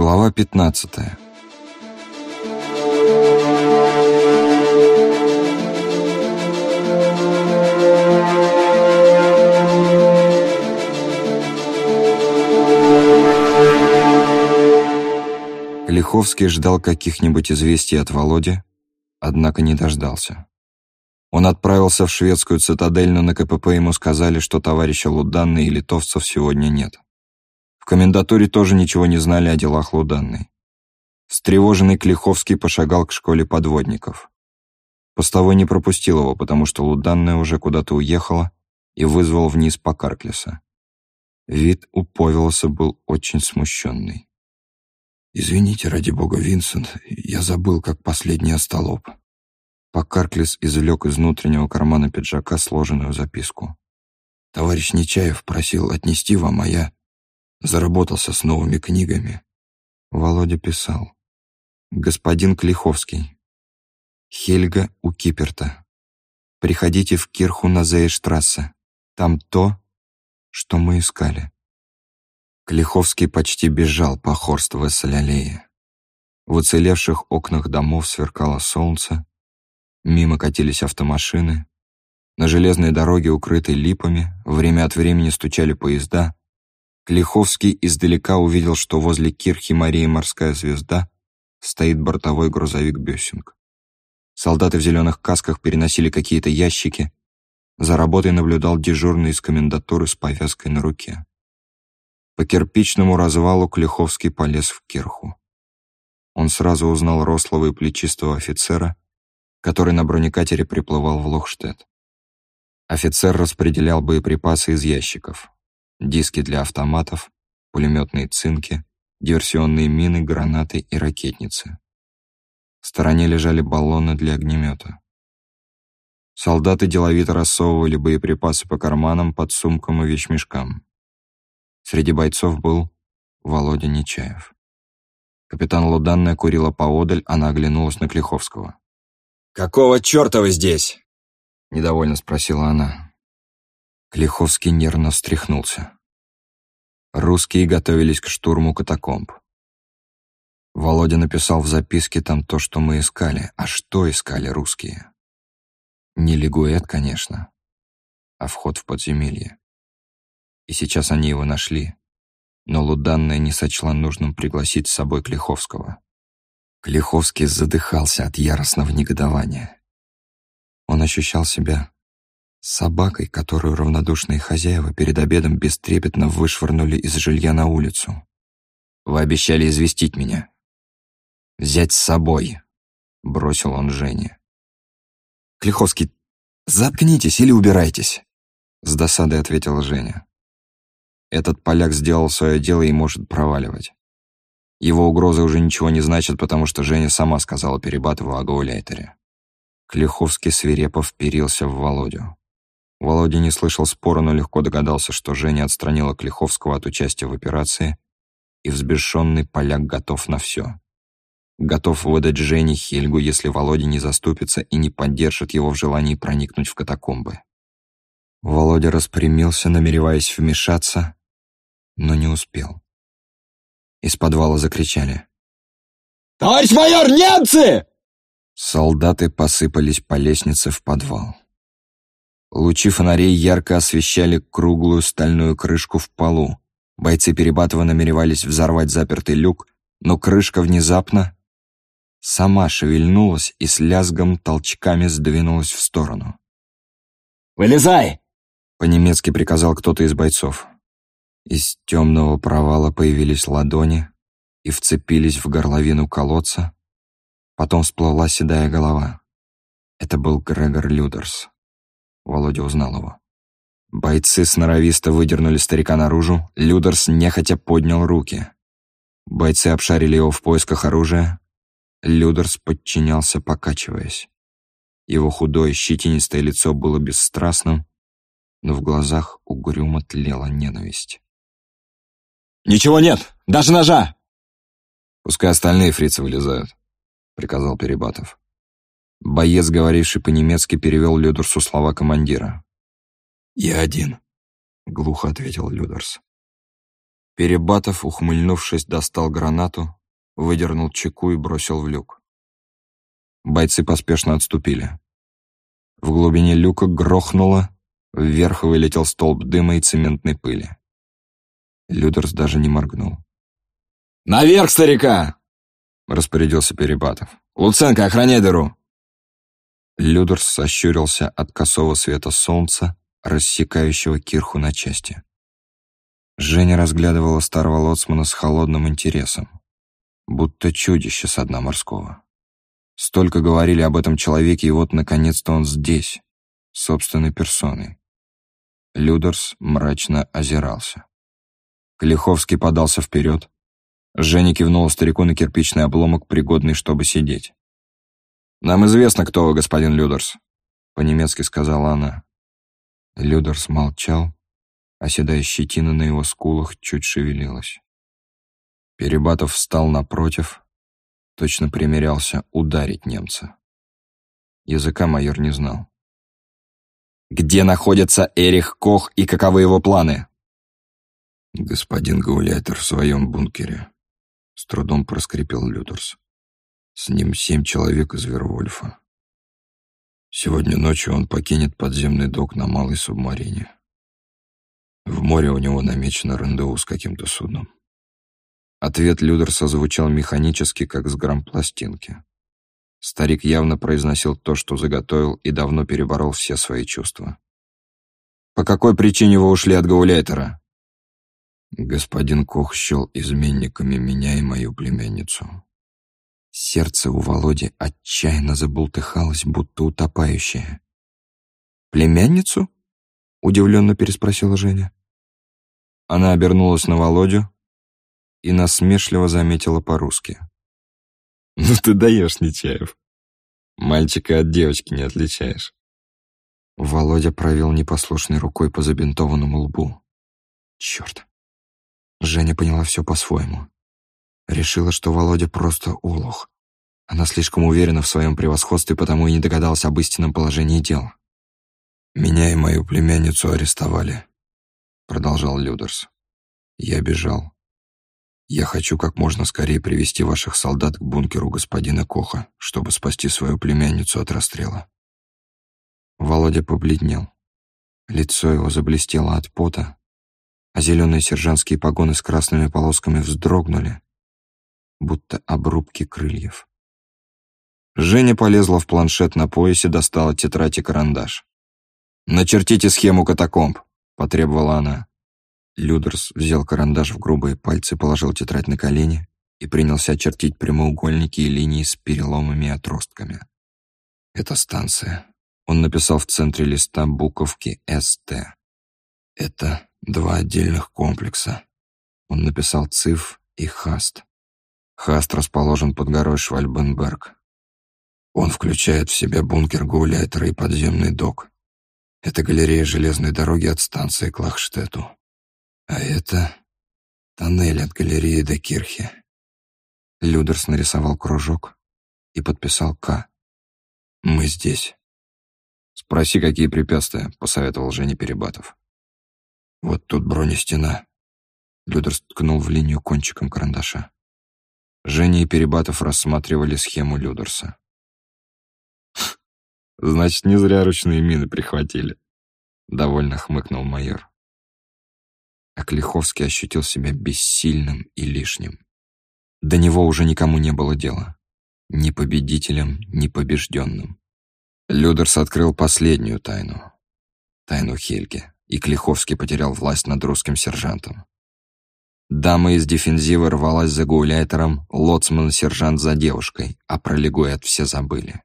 Глава 15 Лиховский ждал каких-нибудь известий от Володи, однако не дождался. Он отправился в шведскую цитадель, но на КПП ему сказали, что товарища Луданны и литовцев сегодня нет. В комендатуре тоже ничего не знали о делах Луданной. Встревоженный Клиховский пошагал к школе подводников. Постовой не пропустил его, потому что Луданная уже куда-то уехала и вызвал вниз Покарклиса. Вид у Повелоса был очень смущенный. «Извините, ради бога, Винсент, я забыл, как последний остолоп». Покарклис извлек из внутреннего кармана пиджака сложенную записку. «Товарищ Нечаев просил отнести вам, а я заработался с новыми книгами». Володя писал. «Господин Клиховский. Хельга у Киперта. Приходите в Кирху на Зейштрассе. Там то, что мы искали». Клиховский почти бежал по Хорст-Вессель-аллее. В уцелевших окнах домов сверкало солнце, Мимо катились автомашины. На железной дороге, укрытой липами, время от времени стучали поезда. Клиховский издалека увидел, что возле кирхи Марии Морская Звезда стоит бортовой грузовик «Бессинг». Солдаты в зеленых касках переносили какие-то ящики. За работой наблюдал дежурный из комендатуры с повязкой на руке. По кирпичному развалу Клиховский полез в кирху. Он сразу узнал рослого и плечистого офицера, который на бронекатере приплывал в Лохштедт. Офицер распределял боеприпасы из ящиков. Диски для автоматов, пулеметные цинки, диверсионные мины, гранаты и ракетницы. В стороне лежали баллоны для огнемета. Солдаты деловито рассовывали боеприпасы по карманам, под сумкам и вещмешкам. Среди бойцов был Володя Нечаев. Капитан Луданная курила поодаль, она оглянулась на Клиховского. «Какого черта вы здесь?» — недовольно спросила она. Клиховский нервно встряхнулся. Русские готовились к штурму катакомб. Володя написал в записке там то, что мы искали. А что искали русские? Не Лигуэт, конечно, а вход в подземелье. И сейчас они его нашли, но Луданная не сочла нужным пригласить с собой Клиховского. Клиховский задыхался от яростного негодования. Он ощущал себя собакой, которую равнодушные хозяева перед обедом бестрепетно вышвырнули из жилья на улицу. «Вы обещали известить меня. Взять с собой», — бросил он Жене. «Клиховский, заткнитесь или убирайтесь», — с досадой ответила Женя. «Этот поляк сделал свое дело и может проваливать. Его угрозы уже ничего не значат, потому что Женя сама сказала Перебатову о гауляйтере. Клюховский свирепо вперился в Володю. Володя не слышал спора, но легко догадался, что Женя отстранила Клиховского от участия в операции, и взбешенный поляк готов на все. Готов выдать Жене Хельгу, если Володя не заступится и не поддержит его в желании проникнуть в катакомбы. Володя распрямился, намереваясь вмешаться, но не успел. Из подвала закричали. «Товарищ майор, немцы!» Солдаты посыпались по лестнице в подвал. Лучи фонарей ярко освещали круглую стальную крышку в полу. Бойцы Перебатова намеревались взорвать запертый люк, но крышка внезапно сама шевельнулась и с лязгом толчками сдвинулась в сторону. «Вылезай!» — по-немецки приказал кто-то из бойцов. Из темного провала появились ладони и вцепились в горловину колодца. Потом всплыла седая голова. Это был Грегор Людерс. Володя узнал его. Бойцы сноровисто выдернули старика наружу, Людерс нехотя поднял руки. Бойцы обшарили его в поисках оружия. Людерс подчинялся, покачиваясь. Его худое, щетинистое лицо было бесстрастным, но в глазах угрюмо тлела ненависть. «Ничего нет! Даже ножа!» «Пускай остальные фрицы вылезают», — приказал Перебатов. Боец, говоривший по-немецки, перевел Людерсу слова командира. «Я один», — глухо ответил Людерс. Перебатов, ухмыльнувшись, достал гранату, выдернул чеку и бросил в люк. Бойцы поспешно отступили. В глубине люка грохнуло, вверх вылетел столб дыма и цементной пыли. Людерс даже не моргнул. «Наверх, старика!» — распорядился Перебатов. «Луценко, охраняй дыру!» Людерс сощурился от косого света солнца, рассекающего кирху на части. Женя разглядывала старого лоцмана с холодным интересом, будто чудище со дна морского. Столько говорили об этом человеке, и вот, наконец-то, он здесь, собственной персоной. Людерс мрачно озирался. Клиховский подался вперед. Женя кивнула старику на кирпичный обломок, пригодный, чтобы сидеть. «Нам известно, кто вы, господин Людерс», — по-немецки сказала она. Людерс молчал, а седая щетина на его скулах чуть шевелилась. Перебатов встал напротив, точно примерялся ударить немца. Языка майор не знал. «Где находится Эрих Кох и каковы его планы?» «Господин Гауляйтер в своем бункере», — с трудом проскрипел Людерс. «С ним семь человек из Вервольфа. Сегодня ночью он покинет подземный док на малой субмарине. В море у него намечено рандеву с каким-то судном». Ответ Людерса звучал механически, как с грампластинки. Старик явно произносил то, что заготовил, и давно переборол все свои чувства. «По какой причине вы ушли от Гауляйтера?» Господин Кох счел изменниками меня и мою племянницу. Сердце у Володи отчаянно забултыхалось, будто утопающее. «Племянницу?» — удивленно переспросила Женя. Она обернулась на Володю и насмешливо заметила по-русски. «Ну ты даешь, Нечаев. Мальчика от девочки не отличаешь». Володя провел непослушной рукой по забинтованному лбу. «Черт, Женя поняла все по-своему. Решила, что Володя просто улох. Она слишком уверена в своем превосходстве, потому и не догадалась об истинном положении дел. «Меня и мою племянницу арестовали», — продолжал Людерс. «Я бежал. Я хочу как можно скорее привести ваших солдат к бункеру господина Коха, чтобы спасти свою племянницу от расстрела». Володя побледнел. Лицо его заблестело от пота, а зеленые сержантские погоны с красными полосками вздрогнули, будто обрубки крыльев. Женя полезла в планшет на поясе, достала тетрадь и карандаш. «Начертите схему катакомб», — потребовала она. Людерс взял карандаш в грубые пальцы, положил тетрадь на колени и принялся чертить прямоугольники и линии с переломами и отростками. «Это станция». Он написал в центре листа буковки «СТ». «Это два отдельных комплекса. Он написал ЦИФ и ХАСТ. ХАСТ расположен под горой Швальбенберг. Он включает в себя бункер Гауляйтера и подземный док. Это галерея железной дороги от станции к Лахштету. А это тоннель от галереи до Кирхи. Людерс нарисовал кружок и подписал «К». «Мы здесь». «Спроси, какие препятствия», — посоветовал Женя Перебатов. Вот тут бронестена. Людер ткнул в линию кончиком карандаша. Женя и Перебатов рассматривали схему Людерса. «Значит, не зря ручные мины прихватили», — довольно хмыкнул майор. А Клиховский ощутил себя бессильным и лишним. До него уже никому не было дела. Ни победителем, ни побежденным. Людерс открыл последнюю тайну. Тайну Хельги и Клиховский потерял власть над русским сержантом. Дама из дефензива рвалась за гауляйтером, лоцман-сержант за девушкой, а про Легуэт все забыли.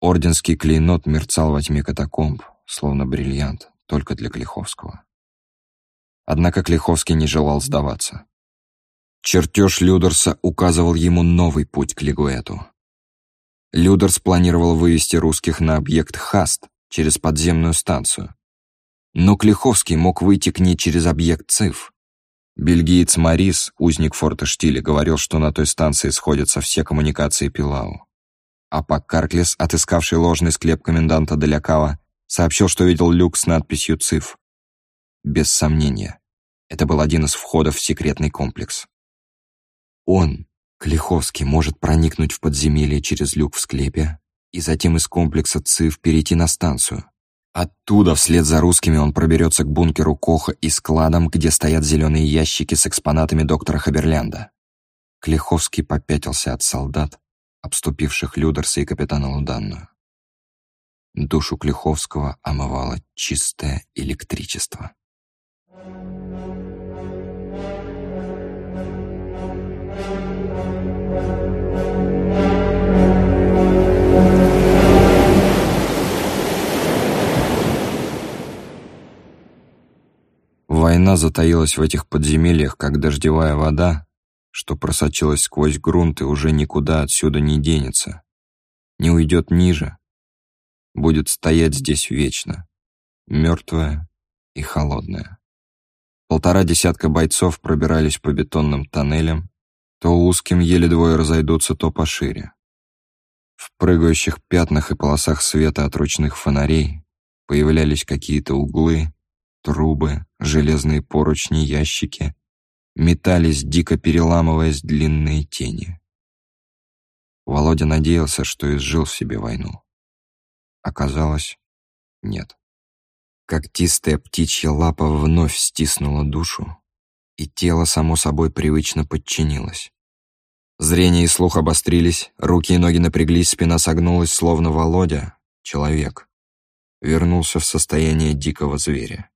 Орденский клейнот мерцал во тьме катакомб, словно бриллиант, только для Клиховского. Однако Клиховский не желал сдаваться. Чертеж Людерса указывал ему новый путь к Легуэту. Людерс планировал вывести русских на объект Хаст через подземную станцию, но Клиховский мог выйти к ней через объект ЦИФ. Бельгиец Марис, узник форта Штиля, говорил, что на той станции сходятся все коммуникации Пилау. А Пак Карклес, отыскавший ложный склеп коменданта Делякава, сообщил, что видел люк с надписью «ЦИФ». Без сомнения, Это был один из входов в секретный комплекс. Он, Клиховский, может проникнуть в подземелье через люк в склепе и затем из комплекса ЦИВ перейти на станцию. Оттуда, вслед за русскими, он проберется к бункеру Коха и складам, где стоят зеленые ящики с экспонатами доктора Хаберлянда. Клиховский попятился от солдат, обступивших Людерса и капитана Луданную. Душу Клиховского омывало чистое электричество. Война затаилась в этих подземельях, как дождевая вода, что просочилась сквозь грунт и уже никуда отсюда не денется, не уйдет ниже, будет стоять здесь вечно, мертвая и холодная. Полтора десятка бойцов пробирались по бетонным тоннелям, то узким еле двое разойдутся, то пошире. В прыгающих пятнах и полосах света от ручных фонарей появлялись какие-то углы, трубы, железные поручни, ящики. Метались, дико переламываясь длинные тени. Володя надеялся, что изжил в себе войну. Оказалось, нет. Когтистая птичья лапа вновь стиснула душу, и тело само собой привычно подчинилось. Зрение и слух обострились, руки и ноги напряглись, спина согнулась, словно Володя, человек, вернулся в состояние дикого зверя.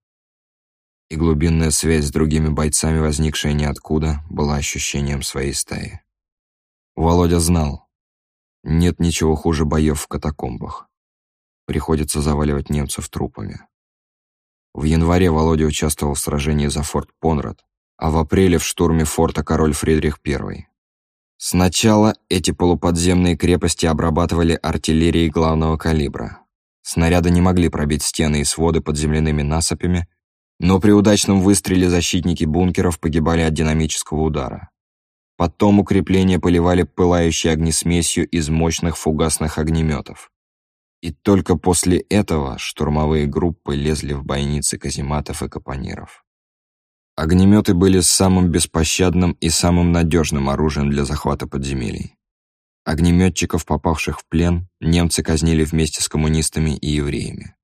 И глубинная связь с другими бойцами, возникшая ниоткуда, была ощущением своей стаи. Володя знал, нет ничего хуже боев в катакомбах приходится заваливать немцев трупами. В январе Володя участвовал в сражении за форт Понрад, а в апреле в штурме форта Король Фридрих I. Сначала эти полуподземные крепости обрабатывали артиллерией главного калибра. Снаряды не могли пробить стены и своды под земляными насыпями, но при удачном выстреле защитники бункеров погибали от динамического удара. Потом укрепления поливали пылающей огнесмесью из мощных фугасных огнеметов. И только после этого штурмовые группы лезли в бойницы казематов и капониров. Огнеметы были самым беспощадным и самым надежным оружием для захвата подземелий. Огнеметчиков, попавших в плен, немцы казнили вместе с коммунистами и евреями.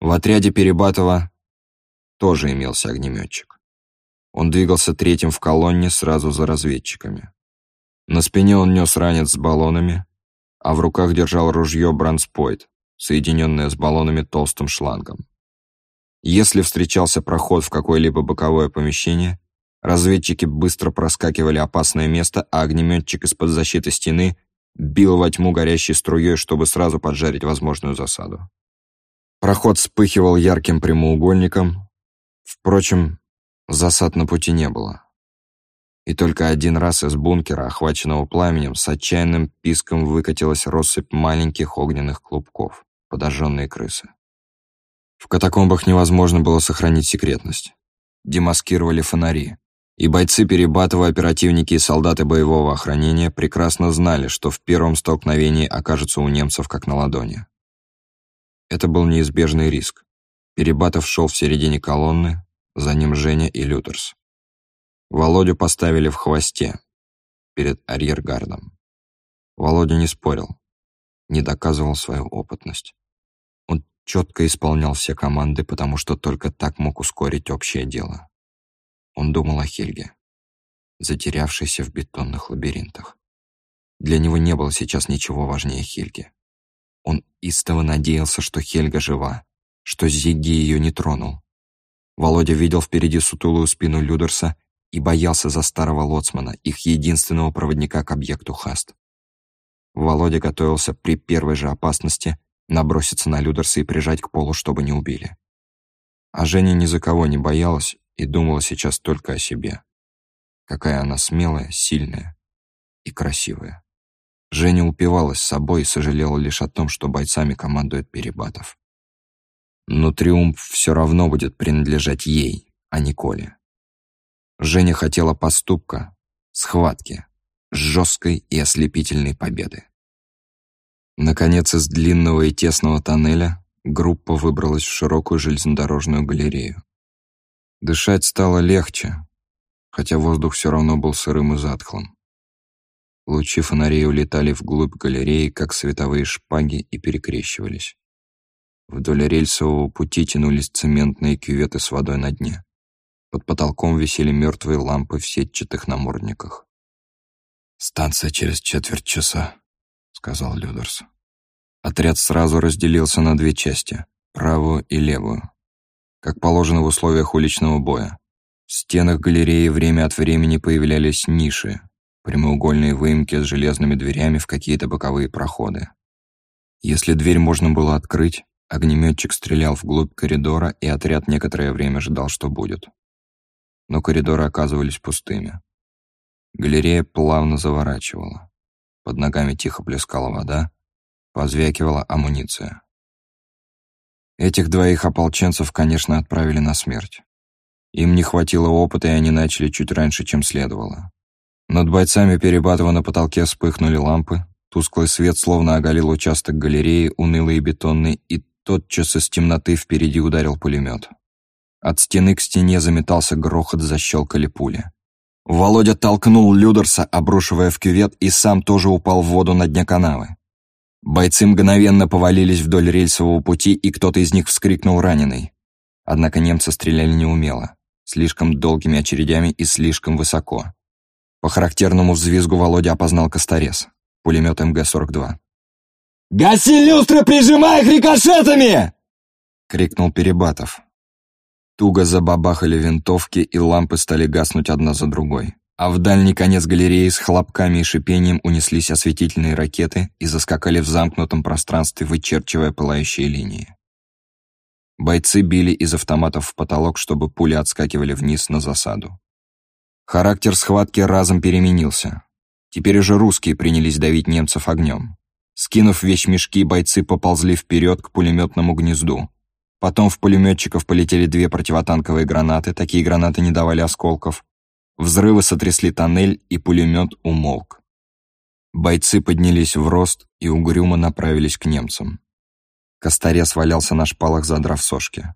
В отряде Перебатова тоже имелся огнеметчик. Он двигался третьим в колонне сразу за разведчиками. На спине он нес ранец с баллонами, а в руках держал ружье Бранспойт, соединенное с баллонами толстым шлангом. Если встречался проход в какое-либо боковое помещение, разведчики быстро проскакивали опасное место, а огнеметчик из-под защиты стены бил во тьму горящей струей, чтобы сразу поджарить возможную засаду. Проход вспыхивал ярким прямоугольником. Впрочем, засад на пути не было. И только один раз из бункера, охваченного пламенем, с отчаянным писком выкатилась россыпь маленьких огненных клубков, подожженные крысы. В катакомбах невозможно было сохранить секретность. Демаскировали фонари. И бойцы Перебатова, оперативники и солдаты боевого охранения прекрасно знали, что в первом столкновении окажутся у немцев как на ладони. Это был неизбежный риск. Перебатов шел в середине колонны, за ним Женя и Лютерс. Володю поставили в хвосте, перед арьергардом. Володя не спорил, не доказывал свою опытность. Он четко исполнял все команды, потому что только так мог ускорить общее дело. Он думал о Хельге, затерявшейся в бетонных лабиринтах. Для него не было сейчас ничего важнее Хельги. Он истово надеялся, что Хельга жива, что Зигги ее не тронул. Володя видел впереди сутулую спину Людерса и боялся за старого лоцмана, их единственного проводника к объекту Хаст. Володя готовился при первой же опасности наброситься на Людерса и прижать к полу, чтобы не убили. А Женя ни за кого не боялась и думала сейчас только о себе. Какая она смелая, сильная и красивая. Женя упивалась собой и сожалела лишь о том, что бойцами командует Перебатов. Но триумф все равно будет принадлежать ей, а не Коле. Женя хотела поступка, схватки, жесткой и ослепительной победы. Наконец, из длинного и тесного тоннеля группа выбралась в широкую железнодорожную галерею. Дышать стало легче, хотя воздух все равно был сырым и затхлым. Лучи фонарей улетали вглубь галереи, как световые шпаги, и перекрещивались. Вдоль рельсового пути тянулись цементные кюветы с водой на дне. Под потолком висели мертвые лампы в сетчатых намордниках. «Станция через четверть часа», — сказал Людерс. Отряд сразу разделился на две части — правую и левую. Как положено в условиях уличного боя. В стенах галереи время от времени появлялись ниши, прямоугольные выемки с железными дверями в какие-то боковые проходы. Если дверь можно было открыть, огнеметчик стрелял вглубь коридора, и отряд некоторое время ждал, что будет. Но коридоры оказывались пустыми. Галерея плавно заворачивала. Под ногами тихо плескала вода, позвякивала амуниция. Этих двоих ополченцев, конечно, отправили на смерть. Им не хватило опыта, и они начали чуть раньше, чем следовало. Над бойцами Перебатова на потолке вспыхнули лампы, тусклый свет словно оголил участок галереи, унылый и бетонный, и тотчас из темноты впереди ударил пулемет. От стены к стене заметался грохот, защелкали пули. Володя толкнул Людерса, обрушивая в кювет, и сам тоже упал в воду на дне канавы. Бойцы мгновенно повалились вдоль рельсового пути, и кто-то из них вскрикнул раненый. Однако немцы стреляли неумело, слишком долгими очередями и слишком высоко. По характерному взвизгу Володя опознал Косторез, пулемет МГ-42. «Гаси люстры, прижимай их рикошетами!» — крикнул Перебатов. Туго забабахали винтовки, и лампы стали гаснуть одна за другой. А в дальний конец галереи с хлопками и шипением унеслись осветительные ракеты и заскакали в замкнутом пространстве, вычерчивая пылающие линии. Бойцы били из автоматов в потолок, чтобы пули отскакивали вниз на засаду. Характер схватки разом переменился. Теперь уже русские принялись давить немцев огнем. Скинув вещмешки, бойцы поползли вперед к пулеметному гнезду. Потом в пулеметчиков полетели две противотанковые гранаты, такие гранаты не давали осколков. Взрывы сотрясли тоннель, и пулемет умолк. Бойцы поднялись в рост и угрюмо направились к немцам. Косторез валялся на шпалах, задрав сошки.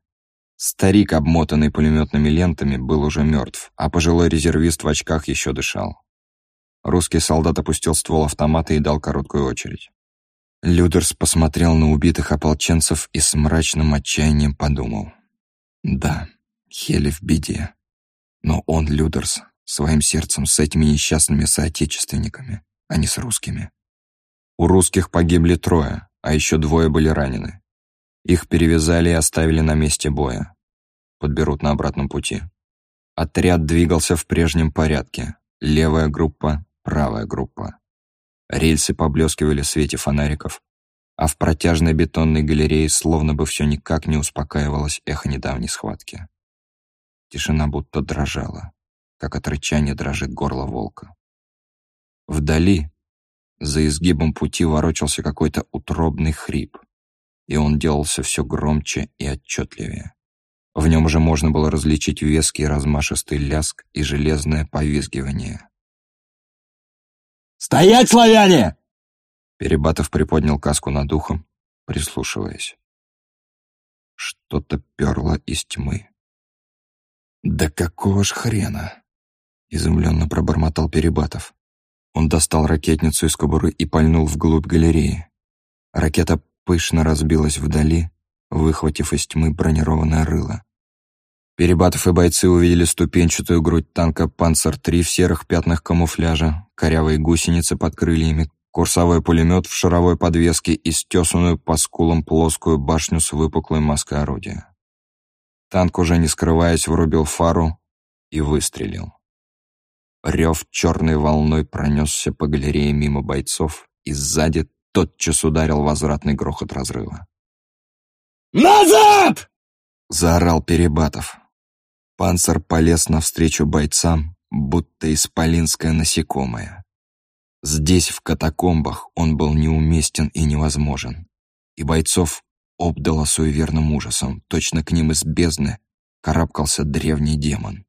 Старик, обмотанный пулеметными лентами, был уже мертв, а пожилой резервист в очках еще дышал. Русский солдат опустил ствол автомата и дал короткую очередь. Людерс посмотрел на убитых ополченцев и с мрачным отчаянием подумал. Да, Хели в беде. Но он, Людерс, своим сердцем с этими несчастными соотечественниками, а не с русскими. У русских погибли трое, а еще двое были ранены. Их перевязали и оставили на месте боя. Подберут на обратном пути. Отряд двигался в прежнем порядке. Левая группа, правая группа. Рельсы поблескивали в свете фонариков, а в протяжной бетонной галерее словно бы все никак не успокаивалось эхо недавней схватки. Тишина будто дрожала, как от рычания дрожит горло волка. Вдали, за изгибом пути, ворочался какой-то утробный хрип, и он делался все громче и отчетливее. В нем уже можно было различить веский размашистый ляск и железное повизгивание. «Стоять, славяне!» Перебатов приподнял каску над ухом, прислушиваясь. Что-то перло из тьмы. «Да какого ж хрена?» — изумленно пробормотал Перебатов. Он достал ракетницу из кобуры и пальнул вглубь галереи. Ракета пышно разбилась вдали, выхватив из тьмы бронированное рыло. Перебатов и бойцы увидели ступенчатую грудь танка «Панцер-3» в серых пятнах камуфляжа, корявые гусеницы под крыльями, курсовой пулемет в шаровой подвеске и стесанную по скулам плоскую башню с выпуклой маской орудия. Танк, уже не скрываясь, врубил фару и выстрелил. Рев черной волной пронесся по галерее мимо бойцов, и сзади тотчас ударил возвратный грохот разрыва. «Назад!» — заорал Перебатов. Панцер полез навстречу бойцам, будто исполинское насекомое. Здесь, в катакомбах, он был неуместен и невозможен. И бойцов обдало суеверным ужасом. Точно к ним из бездны карабкался древний демон.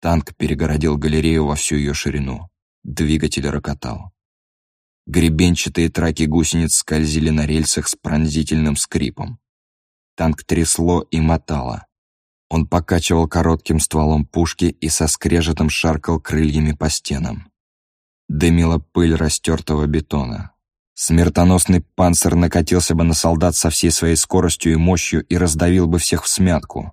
Танк перегородил галерею во всю ее ширину. Двигатель рокотал. Гребенчатые траки гусениц скользили на рельсах с пронзительным скрипом. Танк трясло и мотало. Он покачивал коротким стволом пушки и со скрежетом шаркал крыльями по стенам. Дымила пыль растертого бетона. Смертоносный панцирь накатился бы на солдат со всей своей скоростью и мощью и раздавил бы всех в смятку.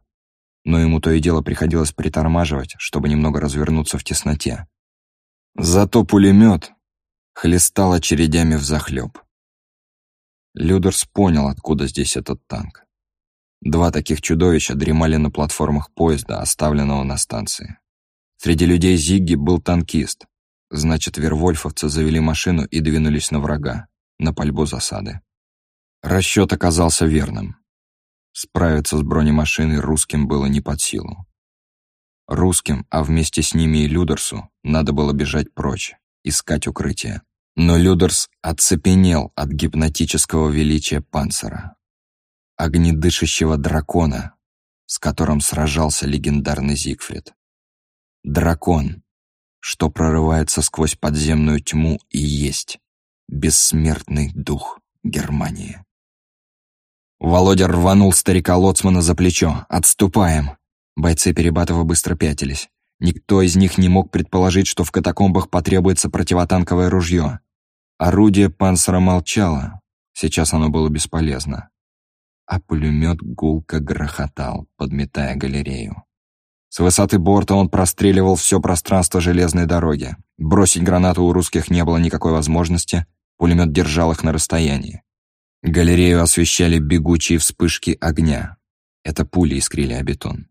Но ему то и дело приходилось притормаживать, чтобы немного развернуться в тесноте. Зато пулемет хлестал очередями взахлеб. Людерс понял, откуда здесь этот танк. Два таких чудовища дремали на платформах поезда, оставленного на станции. Среди людей Зигги был танкист. Значит, вервольфовцы завели машину и двинулись на врага, на пальбу засады. Расчет оказался верным. Справиться с бронемашиной русским было не под силу. Русским, а вместе с ними и Людерсу, надо было бежать прочь, искать укрытие. Но Людерс оцепенел от гипнотического величия панцира огнедышащего дракона, с которым сражался легендарный Зигфрид. Дракон, что прорывается сквозь подземную тьму и есть бессмертный дух Германии. Володя рванул старика Лоцмана за плечо. «Отступаем!» Бойцы Перебатова быстро пятились. Никто из них не мог предположить, что в катакомбах потребуется противотанковое ружье. Орудие панцера молчало. Сейчас оно было бесполезно а пулемет гулко грохотал, подметая галерею. С высоты борта он простреливал все пространство железной дороги. Бросить гранату у русских не было никакой возможности, пулемет держал их на расстоянии. Галерею освещали бегучие вспышки огня. Это пули искрили о бетон.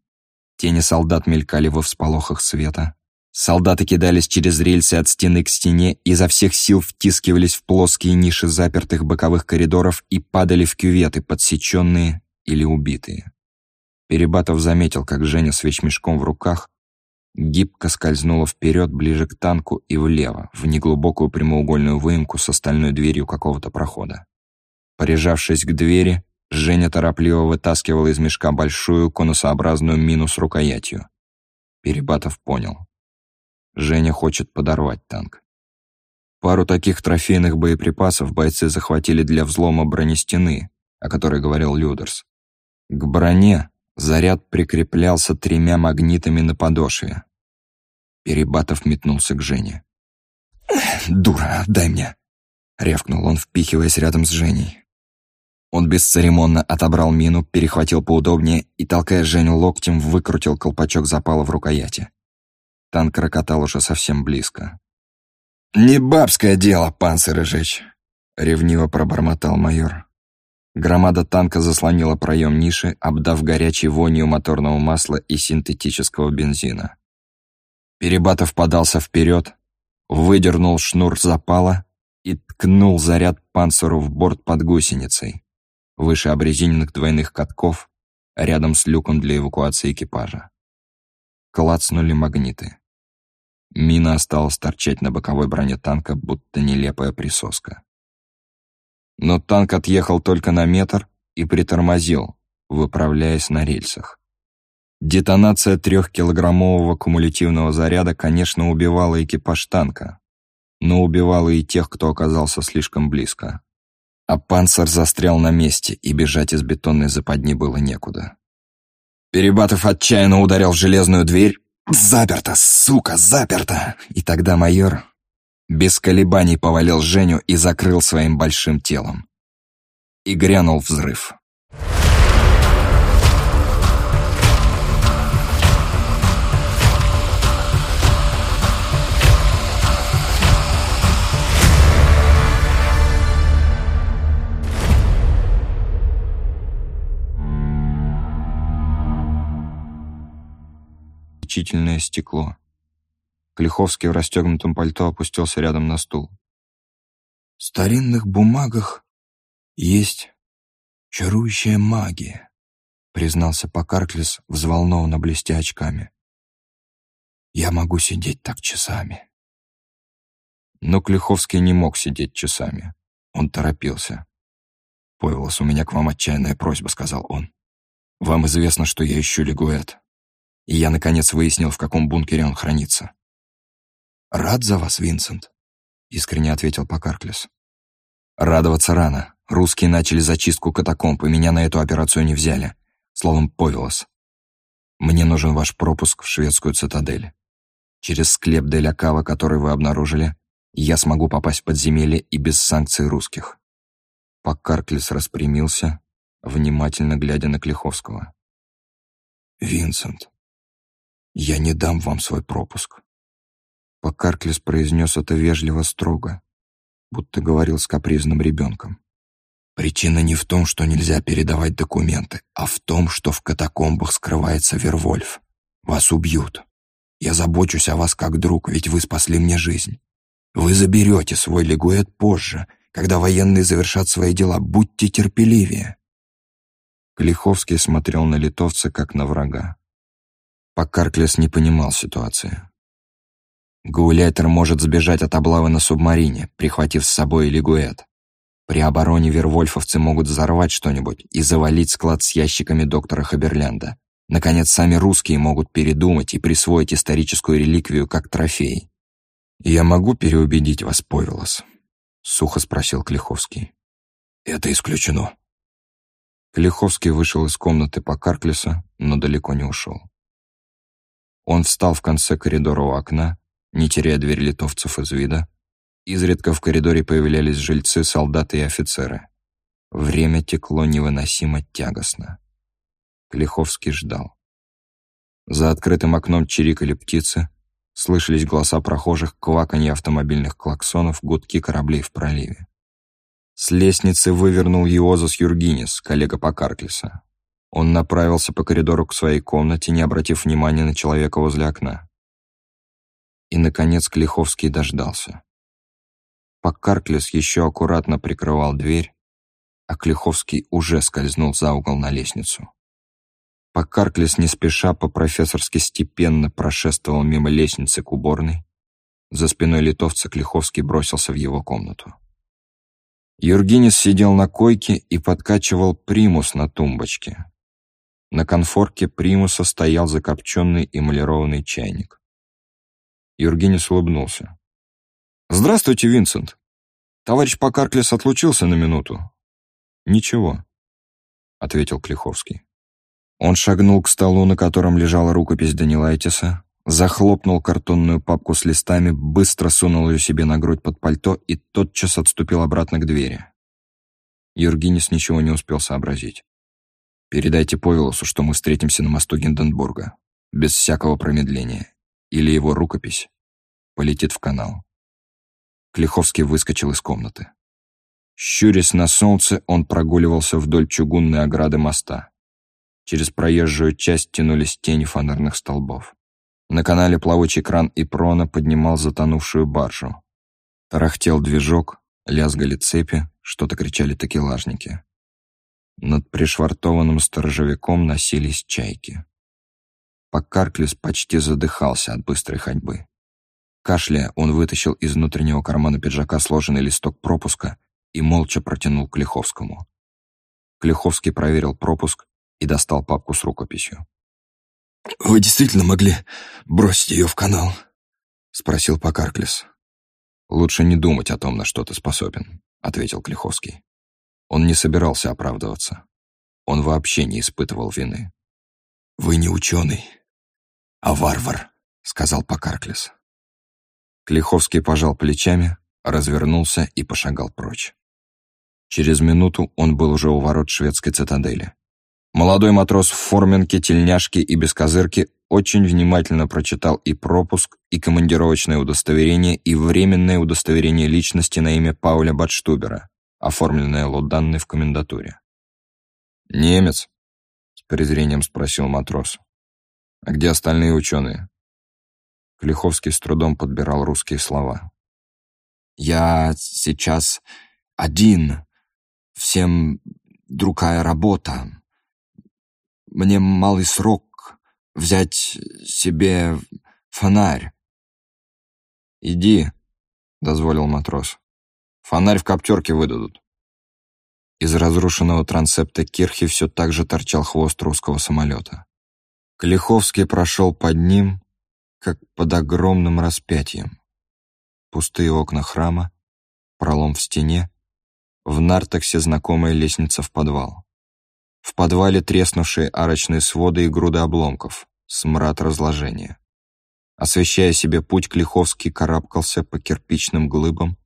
Тени солдат мелькали во всполохах света, Солдаты кидались через рельсы от стены к стене, изо всех сил втискивались в плоские ниши запертых боковых коридоров и падали в кюветы, подсеченные или убитые. Перебатов заметил, как Женя с вещмешком в руках гибко скользнула вперед ближе к танку и влево, в неглубокую прямоугольную выемку с остальной дверью какого-то прохода. Порежавшись к двери, Женя торопливо вытаскивала из мешка большую конусообразную мину с рукоятью. Перебатов понял. Женя хочет подорвать танк. Пару таких трофейных боеприпасов бойцы захватили для взлома бронестены, о которой говорил Людерс. К броне заряд прикреплялся тремя магнитами на подошве. Перебатов метнулся к Жене. «Дура, дай мне!» — рявкнул он, впихиваясь рядом с Женей. Он бесцеремонно отобрал мину, перехватил поудобнее и, толкая Женю локтем, выкрутил колпачок запала в рукояти. Танк рокотал уже совсем близко. «Не бабское дело панциры жечь», — ревниво пробормотал майор. Громада танка заслонила проем ниши, обдав горячей вонью моторного масла и синтетического бензина. Перебатов подался вперед, выдернул шнур запала и ткнул заряд панциру в борт под гусеницей, выше обрезиненных двойных катков, рядом с люком для эвакуации экипажа. Клацнули магниты. Мина осталась торчать на боковой броне танка, будто нелепая присоска. Но танк отъехал только на метр и притормозил, выправляясь на рельсах. Детонация трехкилограммового кумулятивного заряда, конечно, убивала экипаж танка, но убивала и тех, кто оказался слишком близко. А панцирь застрял на месте, и бежать из бетонной западни было некуда. Перебатов отчаянно ударил в железную дверь, «Заперто, сука, заперто!» И тогда майор без колебаний повалил Женю и закрыл своим большим телом. И грянул взрыв. Горячительное стекло. Клиховский в расстегнутом пальто опустился рядом на стул. «В старинных бумагах есть чарующая магия», признался Покарклис, взволнованно блестя очками. «Я могу сидеть так часами». Но Клиховский не мог сидеть часами. Он торопился. «Пойволос, у меня к вам отчаянная просьба», — сказал он. «Вам известно, что я ищу Лигуэт и я, наконец, выяснил, в каком бункере он хранится. «Рад за вас, Винсент», — искренне ответил Покарклес. «Радоваться рано. Русские начали зачистку катакомб, и меня на эту операцию не взяли. Словом, повелось. Мне нужен ваш пропуск в шведскую цитадель. Через склеп Деля Кава, который вы обнаружили, я смогу попасть в подземелье и без санкций русских». Покарклис распрямился, внимательно глядя на Клиховского. «Винсент, я не дам вам свой пропуск». Покарклис произнес это вежливо строго, будто говорил с капризным ребенком. Причина не в том, что нельзя передавать документы, а в том, что в катакомбах скрывается Вервольф. Вас убьют. Я забочусь о вас как друг, ведь вы спасли мне жизнь. Вы заберете свой лигуэт позже, когда военные завершат свои дела. Будьте терпеливее. Клиховский смотрел на литовца, как на врага. Покарклес не понимал ситуации. Гауляйтер может сбежать от облавы на субмарине, прихватив с собой лигуэт. При обороне вервольфовцы могут взорвать что-нибудь и завалить склад с ящиками доктора Хаберленда. Наконец, сами русские могут передумать и присвоить историческую реликвию как трофей. «Я могу переубедить вас, Повелос?» — сухо спросил Клиховский. «Это исключено». Клиховский вышел из комнаты по Карклиса, но далеко не ушел. Он встал в конце коридора у окна, не теряя дверь литовцев из вида, Изредка в коридоре появлялись жильцы, солдаты и офицеры. Время текло невыносимо тягостно. Клиховский ждал. За открытым окном чирикали птицы, слышались голоса прохожих, кваканье автомобильных клаксонов, гудки кораблей в проливе. С лестницы вывернул Иозас Юргинис, коллега Покарклиса. Он направился по коридору к своей комнате, не обратив внимания на человека возле окна. И, наконец, Клиховский дождался. Покарклес еще аккуратно прикрывал дверь, а Клиховский уже скользнул за угол на лестницу. Покарклес не спеша по-профессорски степенно прошествовал мимо лестницы к уборной. За спиной литовца Клиховский бросился в его комнату. Юргинис сидел на койке и подкачивал примус на тумбочке. На конфорке примуса стоял закопченный эмалированный чайник. Юргинис улыбнулся. «Здравствуйте, Винсент. Товарищ Покарклес отлучился на минуту». «Ничего», — ответил Клиховский. Он шагнул к столу, на котором лежала рукопись Данилайтиса, захлопнул картонную папку с листами, быстро сунул ее себе на грудь под пальто и тотчас отступил обратно к двери. Юргинис ничего не успел сообразить. «Передайте Повелосу, что мы встретимся на мосту Гинденбурга, без всякого промедления, или его рукопись полетит в канал». Клиховский выскочил из комнаты. Щурясь на солнце, он прогуливался вдоль чугунной ограды моста. Через проезжую часть тянулись тени фонарных столбов. На канале плавучий кран Ипрона поднимал затонувшую баржу. Тарахтел движок, лязгали цепи, что-то кричали такелажники. Над пришвартованным сторожевиком носились чайки. Покарклис почти задыхался от быстрой ходьбы. Кашляя, он вытащил из внутреннего кармана пиджака сложенный листок пропуска и молча протянул к Лиховскому. Клиховский проверил пропуск и достал папку с рукописью. «Вы действительно могли бросить ее в канал?» — спросил Покарклис. «Лучше не думать о том, на что ты способен», — ответил Клиховский. Он не собирался оправдываться. Он вообще не испытывал вины. «Вы не ученый, а варвар», — сказал Покарклис. Клиховский пожал плечами, развернулся и пошагал прочь. Через минуту он был уже у ворот шведской цитадели. Молодой матрос в форменке, тельняшке и без козырки очень внимательно прочитал и пропуск, и командировочное удостоверение, и временное удостоверение личности на имя Пауля Батштубера, оформленное Луданной в комендатуре. «Немец?» — с презрением спросил матрос. «А где остальные ученые?» Клиховский с трудом подбирал русские слова. «Я сейчас один. Всем другая работа. Мне малый срок взять себе фонарь». «Иди», — дозволил матрос. «Фонарь в коптерке выдадут». Из разрушенного трансепта кирхи все так же торчал хвост русского самолета. Клиховский прошел под ним, как под огромным распятием. Пустые окна храма, пролом в стене, в нартах все знакомая лестница в подвал. В подвале треснувшие арочные своды и груды обломков, смрад разложения. Освещая себе путь, Клиховский карабкался по кирпичным глыбам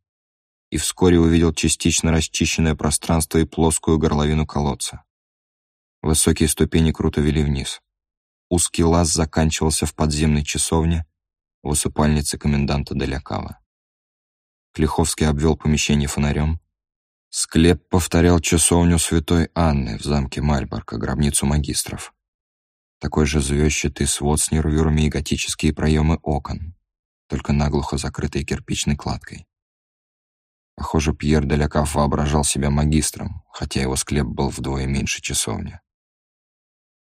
и вскоре увидел частично расчищенное пространство и плоскую горловину колодца. Высокие ступени круто вели вниз. Узкий лаз заканчивался в подземной часовне в усыпальнице коменданта Делякава. Клиховский обвел помещение фонарем. Склеп повторял часовню святой Анны в замке Мальборка, гробницу магистров. Такой же звездчатый свод с нервюрами и готические проемы окон, только наглухо закрытые кирпичной кладкой. Похоже, Пьер Делякав воображал себя магистром, хотя его склеп был вдвое меньше часовни.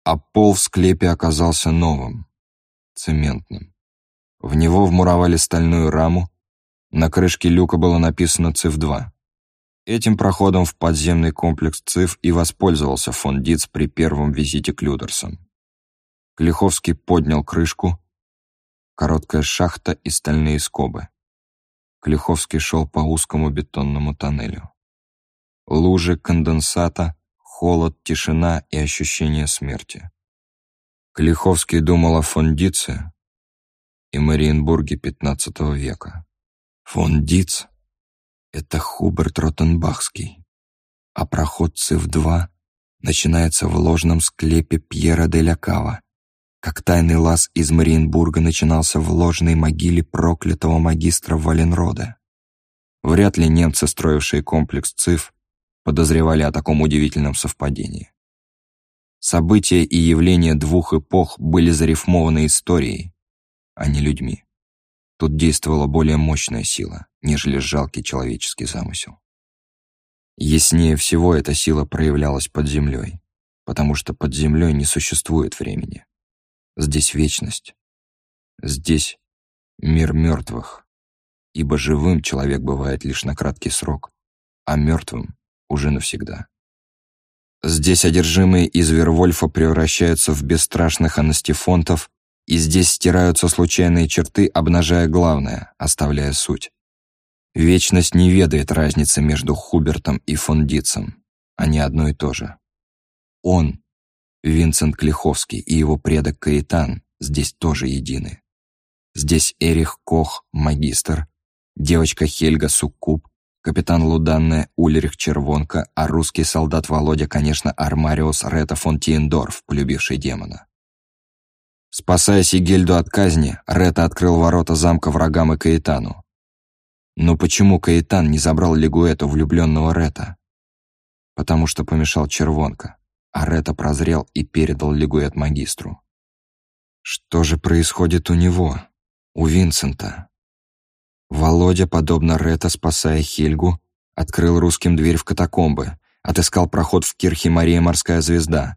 А пол в склепе оказался новым, цементным. В него вмуровали стальную раму, на крышке люка было написано ЦИФ-2. Этим проходом в подземный комплекс ЦИФ и воспользовался фон Диц при первом визите к Людерсам. Клиховский поднял крышку, короткая шахта и стальные скобы. Клиховский шел по узкому бетонному тоннелю. Лужи конденсата, холод, тишина и ощущение смерти. Клиховский думал о фон Дице и Мариенбурге XV века. Фон Диц — это Хуберт Ротенбахский, а проход ЦИФ-2 начинается в ложном склепе Пьера де ля как тайный лаз из Мариенбурга начинался в ложной могиле проклятого магистра Валенрода. Вряд ли немцы, строившие комплекс ЦИФ, подозревали о таком удивительном совпадении. События и явления двух эпох были зарифмованы историей, а не людьми. Тут действовала более мощная сила, нежели жалкий человеческий замысел. Яснее всего эта сила проявлялась под землей, потому что под землей не существует времени. Здесь вечность. Здесь мир мертвых, ибо живым человек бывает лишь на краткий срок, а мертвым уже навсегда. Здесь одержимые из Вервольфа превращаются в бесстрашных анастифонтов и здесь стираются случайные черты, обнажая главное, оставляя суть. Вечность не ведает разницы между Хубертом и фон Дитцем. Они одно и то же. Он, Винсент Клиховский и его предок Каэтан здесь тоже едины. Здесь Эрих Кох, магистр, девочка Хельга Суккуб, капитан Луданная Ульрих Червонка, а русский солдат Володя, конечно, Армариус Рета фон Тиендорф, полюбивший демона. Спасая Сигельду от казни, Рета открыл ворота замка врагам и Каэтану. Но почему Каэтан не забрал Лигуэту влюбленного Рета? Потому что помешал Червонка, а Рета прозрел и передал Лигуэт магистру. Что же происходит у него, у Винсента? Володя, подобно Рета, спасая Хельгу, открыл русским дверь в катакомбы, отыскал проход в кирхе Мария Морская Звезда,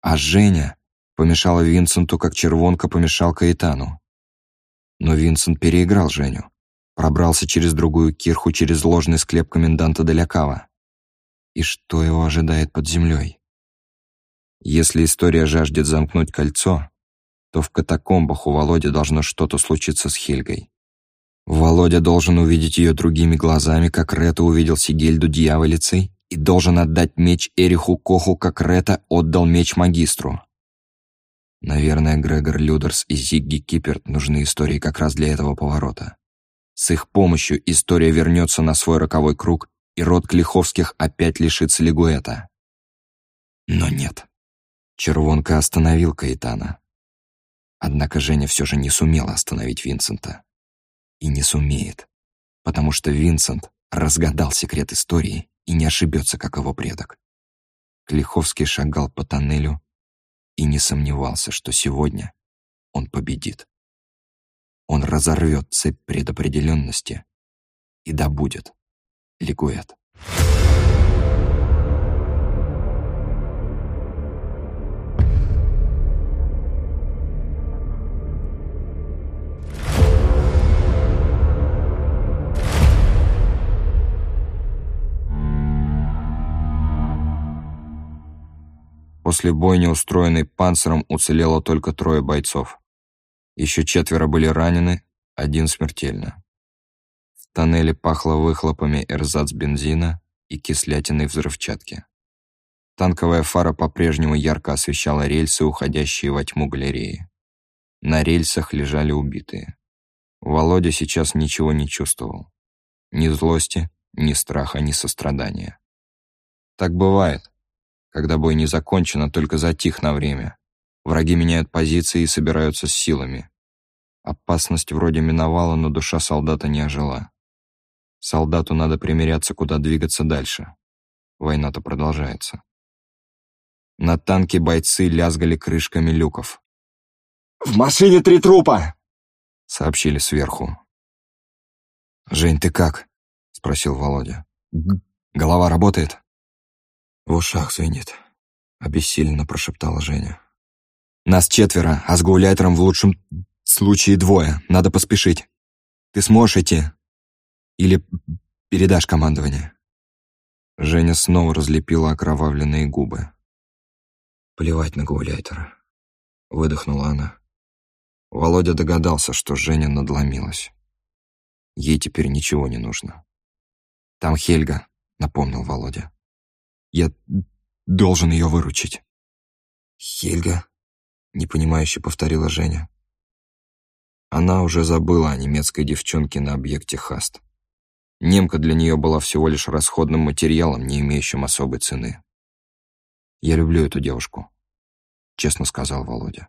а Женя помешала Винсенту, как червонка помешал Каэтану. Но Винсент переиграл Женю, пробрался через другую кирху, через ложный склеп коменданта Делякава. И что его ожидает под землей? Если история жаждет замкнуть кольцо, то в катакомбах у Володи должно что-то случиться с Хельгой. Володя должен увидеть ее другими глазами, как Рета увидел Сигельду дьяволицей, и должен отдать меч Эриху Коху, как Рета отдал меч магистру. Наверное, Грегор Людерс и Зигги Киперт нужны истории как раз для этого поворота. С их помощью история вернется на свой роковой круг, и род Клиховских опять лишится Лигуэта. Но нет. Червонка остановил Каэтана. Однако Женя все же не сумела остановить Винсента. И не сумеет, потому что Винсент разгадал секрет истории и не ошибется, как его предок. Клиховский шагал по тоннелю, и не сомневался, что сегодня он победит. Он разорвет цепь предопределенности и добудет Лигуэт. После бойни, устроенной панциром, уцелело только трое бойцов. Еще четверо были ранены, один смертельно. В тоннеле пахло выхлопами эрзац бензина и кислятиной взрывчатки. Танковая фара по-прежнему ярко освещала рельсы, уходящие во тьму галереи. На рельсах лежали убитые. Володя сейчас ничего не чувствовал. Ни злости, ни страха, ни сострадания. Так бывает, когда бой не закончен, а только затих на время. Враги меняют позиции и собираются с силами. Опасность вроде миновала, но душа солдата не ожила. Солдату надо примиряться, куда двигаться дальше. Война-то продолжается. На танке бойцы лязгали крышками люков. «В машине три трупа!» — сообщили сверху. «Жень, ты как?» — спросил Володя. «Голова работает?» «В ушах звенит», — обессиленно прошептала Женя. «Нас четверо, а с гауляйтером в лучшем случае двое. Надо поспешить. Ты сможешь идти? Или передашь командование?» Женя снова разлепила окровавленные губы. «Плевать на гауляйтера», — выдохнула она. Володя догадался, что Женя надломилась. Ей теперь ничего не нужно. «Там Хельга», — напомнил Володя. «Я должен ее выручить». «Хельга?» — непонимающе повторила Женя. Она уже забыла о немецкой девчонке на объекте Хаст. Немка для нее была всего лишь расходным материалом, не имеющим особой цены. «Я люблю эту девушку», — честно сказал Володя.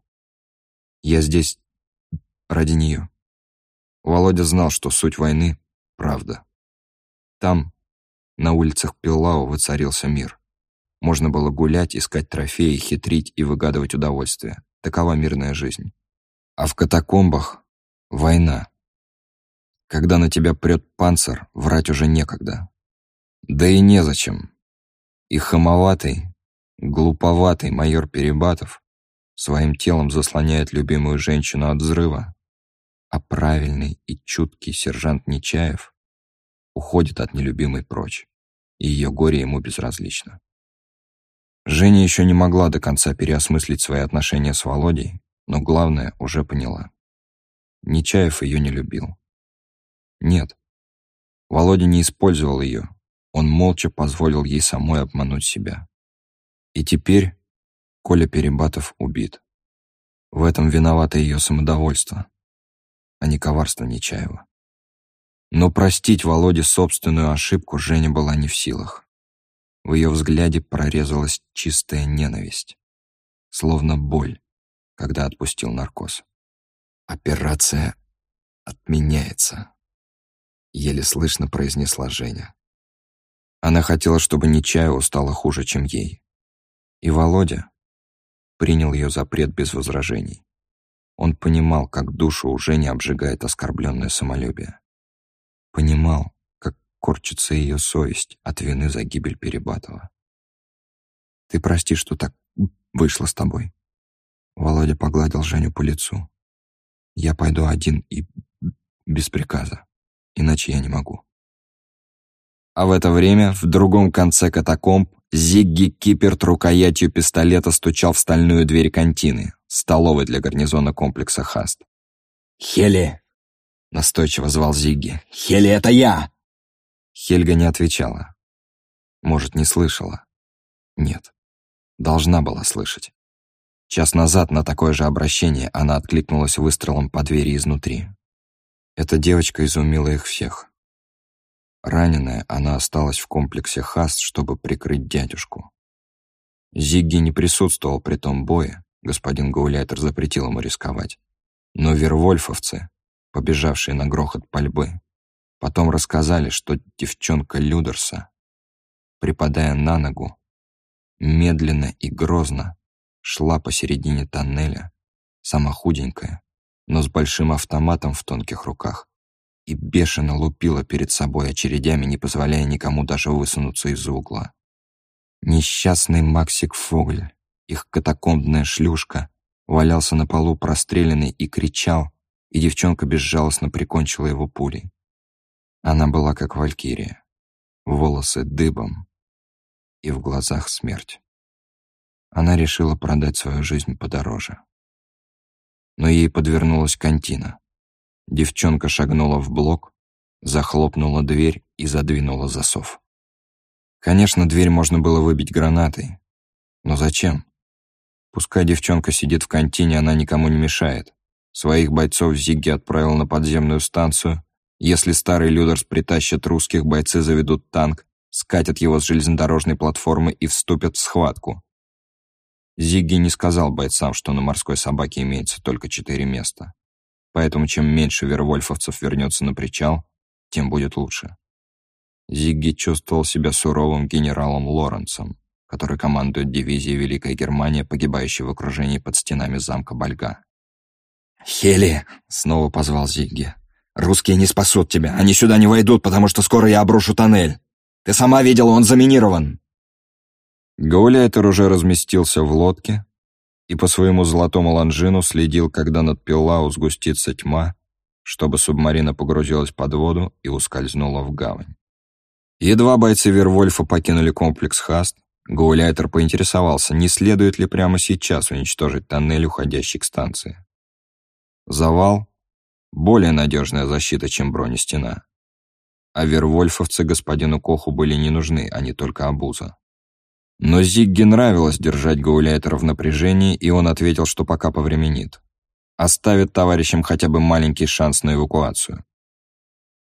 «Я здесь ради нее». Володя знал, что суть войны — правда. Там, на улицах Пиллау, воцарился мир. Можно было гулять, искать трофеи, хитрить и выгадывать удовольствие. Такова мирная жизнь. А в катакомбах — война. Когда на тебя прет панцир, врать уже некогда. Да и незачем. И хамоватый, глуповатый майор Перебатов своим телом заслоняет любимую женщину от взрыва, а правильный и чуткий сержант Нечаев уходит от нелюбимой прочь, и ее горе ему безразлично. Женя еще не могла до конца переосмыслить свои отношения с Володей, но главное уже поняла. Нечаев ее не любил. Нет, Володя не использовал ее, он молча позволил ей самой обмануть себя. И теперь Коля Перебатов убит. В этом виновато ее самодовольство а не коварство Нечаева. Но простить Володе собственную ошибку Женя была не в силах. В ее взгляде прорезалась чистая ненависть, словно боль, когда отпустил наркоз. «Операция отменяется», — еле слышно произнесла Женя. Она хотела, чтобы Нечаеву стало хуже, чем ей. И Володя принял ее запрет без возражений. Он понимал, как душу уже не обжигает оскорбленное самолюбие. Понимал, как корчится ее совесть от вины за гибель Перебатова. «Ты прости, что так вышло с тобой». Володя погладил Женю по лицу. «Я пойду один и без приказа, иначе я не могу». А в это время в другом конце катакомб Зигги Киперт рукоятью пистолета стучал в стальную дверь контины, столовой для гарнизона комплекса Хаст. «Хели!» — настойчиво звал Зигги. «Хели, это я!» Хельга не отвечала. Может, не слышала. Нет. Должна была слышать. Час назад на такое же обращение она откликнулась выстрелом по двери изнутри. Эта девочка изумила их всех. Раненая, она осталась в комплексе Хаст, чтобы прикрыть дядюшку. Зигги не присутствовал при том бое, господин Гауляйтер запретил ему рисковать. Но вервольфовцы, побежавшие на грохот пальбы, потом рассказали, что девчонка Людерса, припадая на ногу, медленно и грозно шла посередине тоннеля, сама худенькая, но с большим автоматом в тонких руках, и бешено лупила перед собой очередями, не позволяя никому даже высунуться из-за угла. Несчастный Максик Фогль, их катакомбная шлюшка, валялся на полу простреленный и кричал, и девчонка безжалостно прикончила его пулей. Она была как валькирия, волосы дыбом и в глазах смерть. Она решила продать свою жизнь подороже. Но ей подвернулась кантина. Девчонка шагнула в блок, захлопнула дверь и задвинула засов. Конечно, дверь можно было выбить гранатой, Но зачем? Пускай девчонка сидит в контине, она никому не мешает. Своих бойцов Зигги отправил на подземную станцию. Если старый Людерс притащит русских, бойцы заведут танк, скатят его с железнодорожной платформы и вступят в схватку. Зигги не сказал бойцам, что на морской собаке имеется только четыре места. Поэтому чем меньше вервольфовцев вернется на причал, тем будет лучше. Зигги чувствовал себя суровым генералом Лоренцем, который командует дивизией Великая Германия, погибающей в окружении под стенами замка Бальга. «Хели!» — снова позвал Зигги. «Русские не спасут тебя. Они сюда не войдут, потому что скоро я обрушу тоннель. Ты сама видела, он заминирован». Гауляйтер уже разместился в лодке и по своему золотому ланжину следил, когда над Пиллау сгустится тьма, чтобы субмарина погрузилась под воду и ускользнула в гавань. Едва бойцы Вервольфа покинули комплекс Хаст, Гауляйтер поинтересовался, не следует ли прямо сейчас уничтожить тоннель, уходящий к станции. Завал — более надежная защита, чем бронестена. А вервольфовцы господину Коху были не нужны, а не только обуза. Но Зигге нравилось держать Гауляйтера в напряжении, и он ответил, что пока повременит. Оставит товарищам хотя бы маленький шанс на эвакуацию.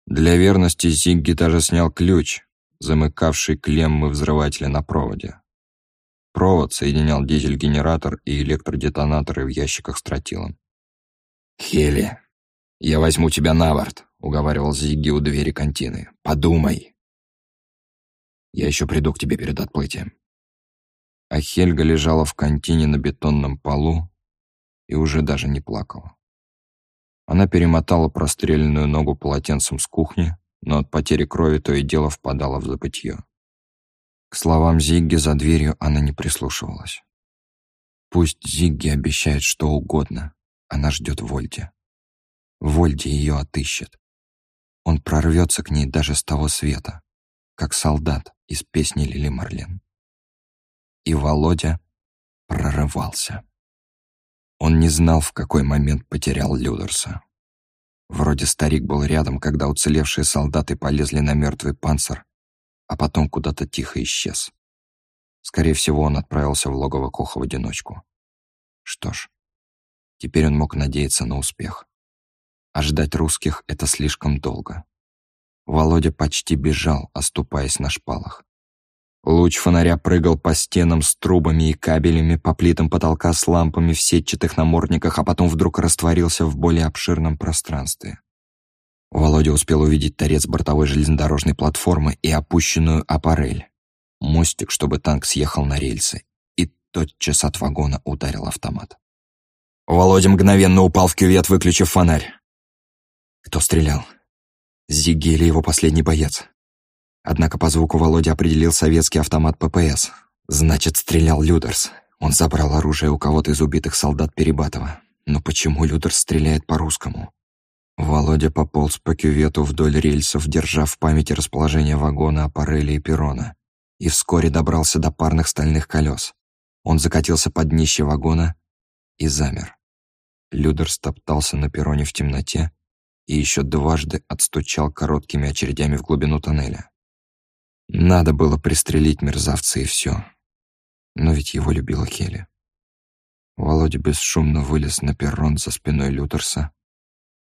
Для верности Зигги даже снял ключ, замыкавший клеммы взрывателя на проводе. Провод соединял дизель-генератор и электродетонаторы в ящиках с тротилом. «Хели, я возьму тебя на борт», — уговаривал Зигги у двери контины. «Подумай. Я еще приду к тебе перед отплытием» а Хельга лежала в контине на бетонном полу и уже даже не плакала. Она перемотала простреленную ногу полотенцем с кухни, но от потери крови то и дело впадала в забытье. К словам Зигги за дверью она не прислушивалась. Пусть Зигги обещает что угодно, она ждет Вольде. Вольде ее отыщет. Он прорвется к ней даже с того света, как солдат из песни Лили Марлен и Володя прорывался. Он не знал, в какой момент потерял Людерса. Вроде старик был рядом, когда уцелевшие солдаты полезли на мертвый панцир, а потом куда-то тихо исчез. Скорее всего, он отправился в логово Коха в одиночку. Что ж, теперь он мог надеяться на успех. А ждать русских — это слишком долго. Володя почти бежал, оступаясь на шпалах. Луч фонаря прыгал по стенам с трубами и кабелями, по плитам потолка с лампами в сетчатых намордниках, а потом вдруг растворился в более обширном пространстве. Володя успел увидеть торец бортовой железнодорожной платформы и опущенную аппарель. Мостик, чтобы танк съехал на рельсы, и тотчас от вагона ударил автомат. Володя мгновенно упал в кювет, выключив фонарь. Кто стрелял? Зигги или его последний боец? Однако по звуку Володя определил советский автомат ППС. Значит, стрелял Людерс. Он забрал оружие у кого-то из убитых солдат Перебатова. Но почему Людерс стреляет по-русскому? Володя пополз по кювету вдоль рельсов, держа в памяти расположение вагона, аппарели и перрона. И вскоре добрался до парных стальных колес. Он закатился под днище вагона и замер. Людерс топтался на перроне в темноте и еще дважды отстучал короткими очередями в глубину тоннеля. Надо было пристрелить мерзавца и все. Но ведь его любила Келли. Володя бесшумно вылез на перрон за спиной Лютерса,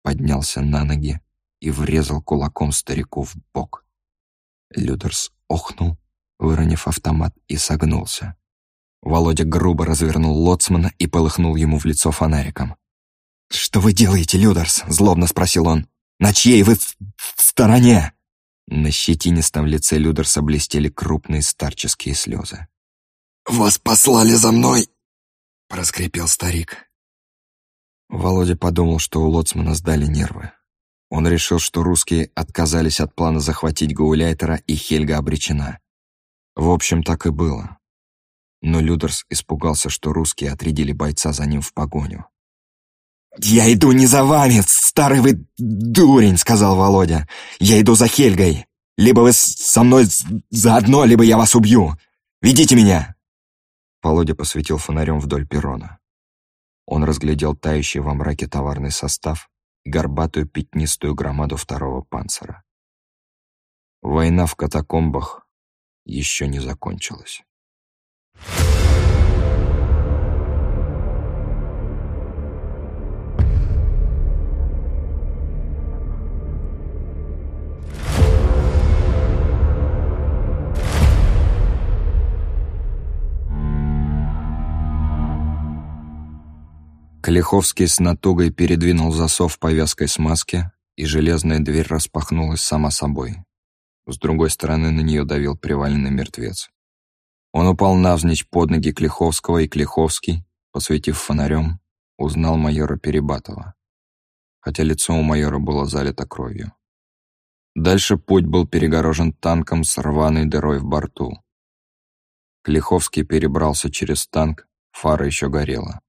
поднялся на ноги и врезал кулаком старику в бок. Лютерс охнул, выронив автомат, и согнулся. Володя грубо развернул лоцмана и полыхнул ему в лицо фонариком. «Что вы делаете, Людерс?» — злобно спросил он. «На чьей вы в стороне?» На щетинистом лице Людерса блестели крупные старческие слезы. «Вас послали за мной!» — проскрипел старик. Володя подумал, что у Лоцмана сдали нервы. Он решил, что русские отказались от плана захватить Гауляйтера, и Хельга обречена. В общем, так и было. Но Людерс испугался, что русские отрядили бойца за ним в погоню. «Я иду не за вами, старый вы дурень», — сказал Володя. «Я иду за Хельгой. Либо вы со мной заодно, либо я вас убью. Ведите меня!» Володя посветил фонарем вдоль перрона. Он разглядел тающий во мраке товарный состав и горбатую пятнистую громаду второго панцира. Война в катакомбах еще не закончилась. Клиховский с натугой передвинул засов повязкой смазки, и железная дверь распахнулась сама собой. С другой стороны на нее давил приваленный мертвец. Он упал навзничь под ноги Клиховского, и Клиховский, посветив фонарем, узнал майора Перебатова, хотя лицо у майора было залито кровью. Дальше путь был перегорожен танком с рваной дырой в борту. Клиховский перебрался через танк, фара еще горела.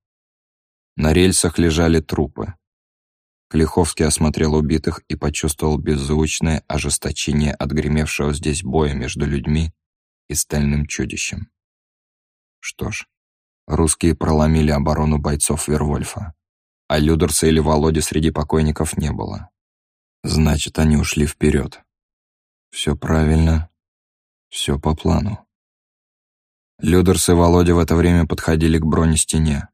На рельсах лежали трупы. Клиховский осмотрел убитых и почувствовал беззвучное ожесточение отгремевшего здесь боя между людьми и стальным чудищем. Что ж, русские проломили оборону бойцов Вервольфа, а Людерса или Володи среди покойников не было. Значит, они ушли вперед. Все правильно, все по плану. Людерс и Володя в это время подходили к бронестене.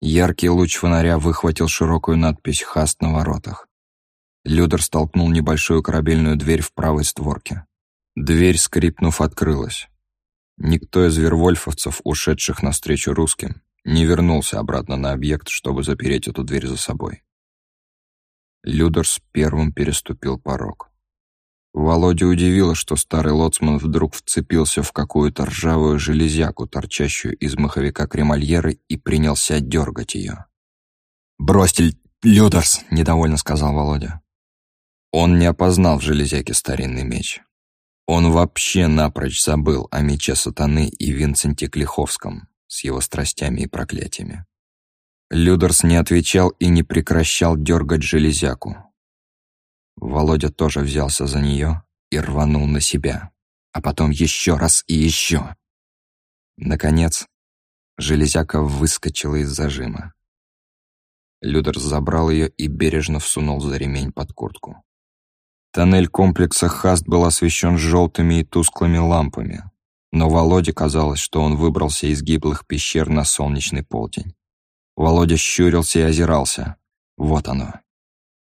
Яркий луч фонаря выхватил широкую надпись «Хаст на воротах». Людер столкнул небольшую корабельную дверь в правой створке. Дверь, скрипнув, открылась. Никто из вервольфовцев, ушедших навстречу русским, не вернулся обратно на объект, чтобы запереть эту дверь за собой. Людерс первым переступил порог. Володя удивило, что старый лоцман вдруг вцепился в какую-то ржавую железяку, торчащую из маховика кремольеры, и принялся дергать ее. «Бросьте, Людерс!» — недовольно сказал Володя. Он не опознал в железяке старинный меч. Он вообще напрочь забыл о мече сатаны и Винценте Клиховском с его страстями и проклятиями. Людерс не отвечал и не прекращал дергать железяку, Володя тоже взялся за нее и рванул на себя, а потом еще раз и еще. Наконец, железяка выскочила из зажима. Людер забрал ее и бережно всунул за ремень под куртку. Тоннель комплекса Хаст был освещен желтыми и тусклыми лампами, но Володе казалось, что он выбрался из гиблых пещер на солнечный полдень. Володя щурился и озирался. Вот оно,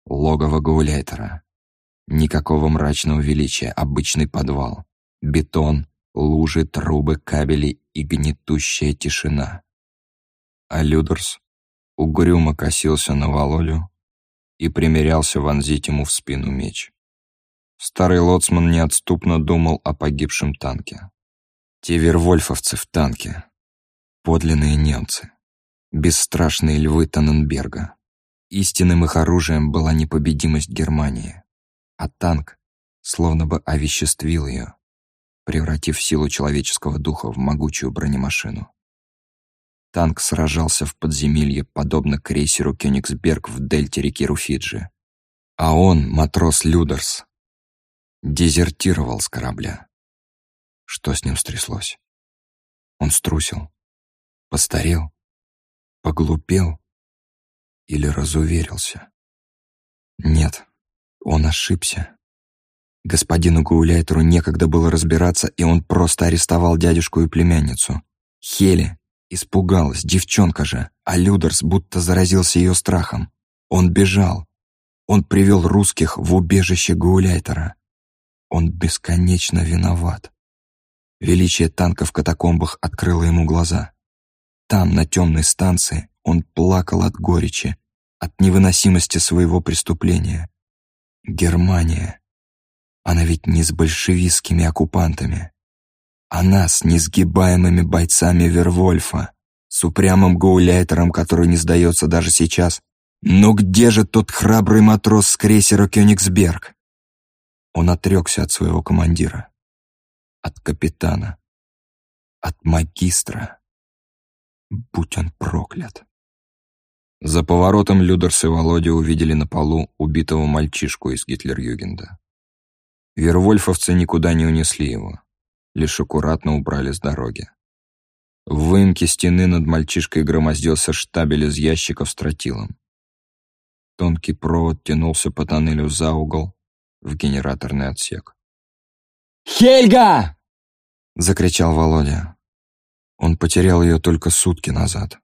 Логово гауляйтера. Никакого мрачного величия, обычный подвал. Бетон, лужи, трубы, кабели и гнетущая тишина. А Людерс угрюмо косился на Володю и примерялся вонзить ему в спину меч. Старый лоцман неотступно думал о погибшем танке. Те вервольфовцы в танке. Подлинные немцы. Бесстрашные львы Танненберга. Истинным их оружием была непобедимость Германии, а танк словно бы овеществил ее, превратив силу человеческого духа в могучую бронемашину. Танк сражался в подземелье, подобно крейсеру «Кёнигсберг» в дельте реки Руфиджи. А он, матрос Людерс, дезертировал с корабля. Что с ним стряслось? Он струсил, постарел, поглупел или разуверился? Нет, он ошибся. Господину Гауляйтеру некогда было разбираться, и он просто арестовал дядюшку и племянницу. Хели испугалась, девчонка же, а Людерс будто заразился ее страхом. Он бежал. Он привел русских в убежище Гауляйтера. Он бесконечно виноват. Величие танка в катакомбах открыло ему глаза. Там, на темной станции, он плакал от горечи, от невыносимости своего преступления. Германия. Она ведь не с большевистскими оккупантами. Она с несгибаемыми бойцами Вервольфа, с упрямым гауляйтером, который не сдается даже сейчас. Но где же тот храбрый матрос с крейсера «Кёнигсберг»? Он отрекся от своего командира, от капитана, от магистра. Будь он проклят. За поворотом Людерс и Володя увидели на полу убитого мальчишку из Гитлер-Югенда. Вервольфовцы никуда не унесли его, лишь аккуратно убрали с дороги. В выемке стены над мальчишкой громоздился штабель из ящиков с тротилом. Тонкий провод тянулся по тоннелю за угол в генераторный отсек. «Хельга!» — закричал Володя. Он потерял ее только сутки назад.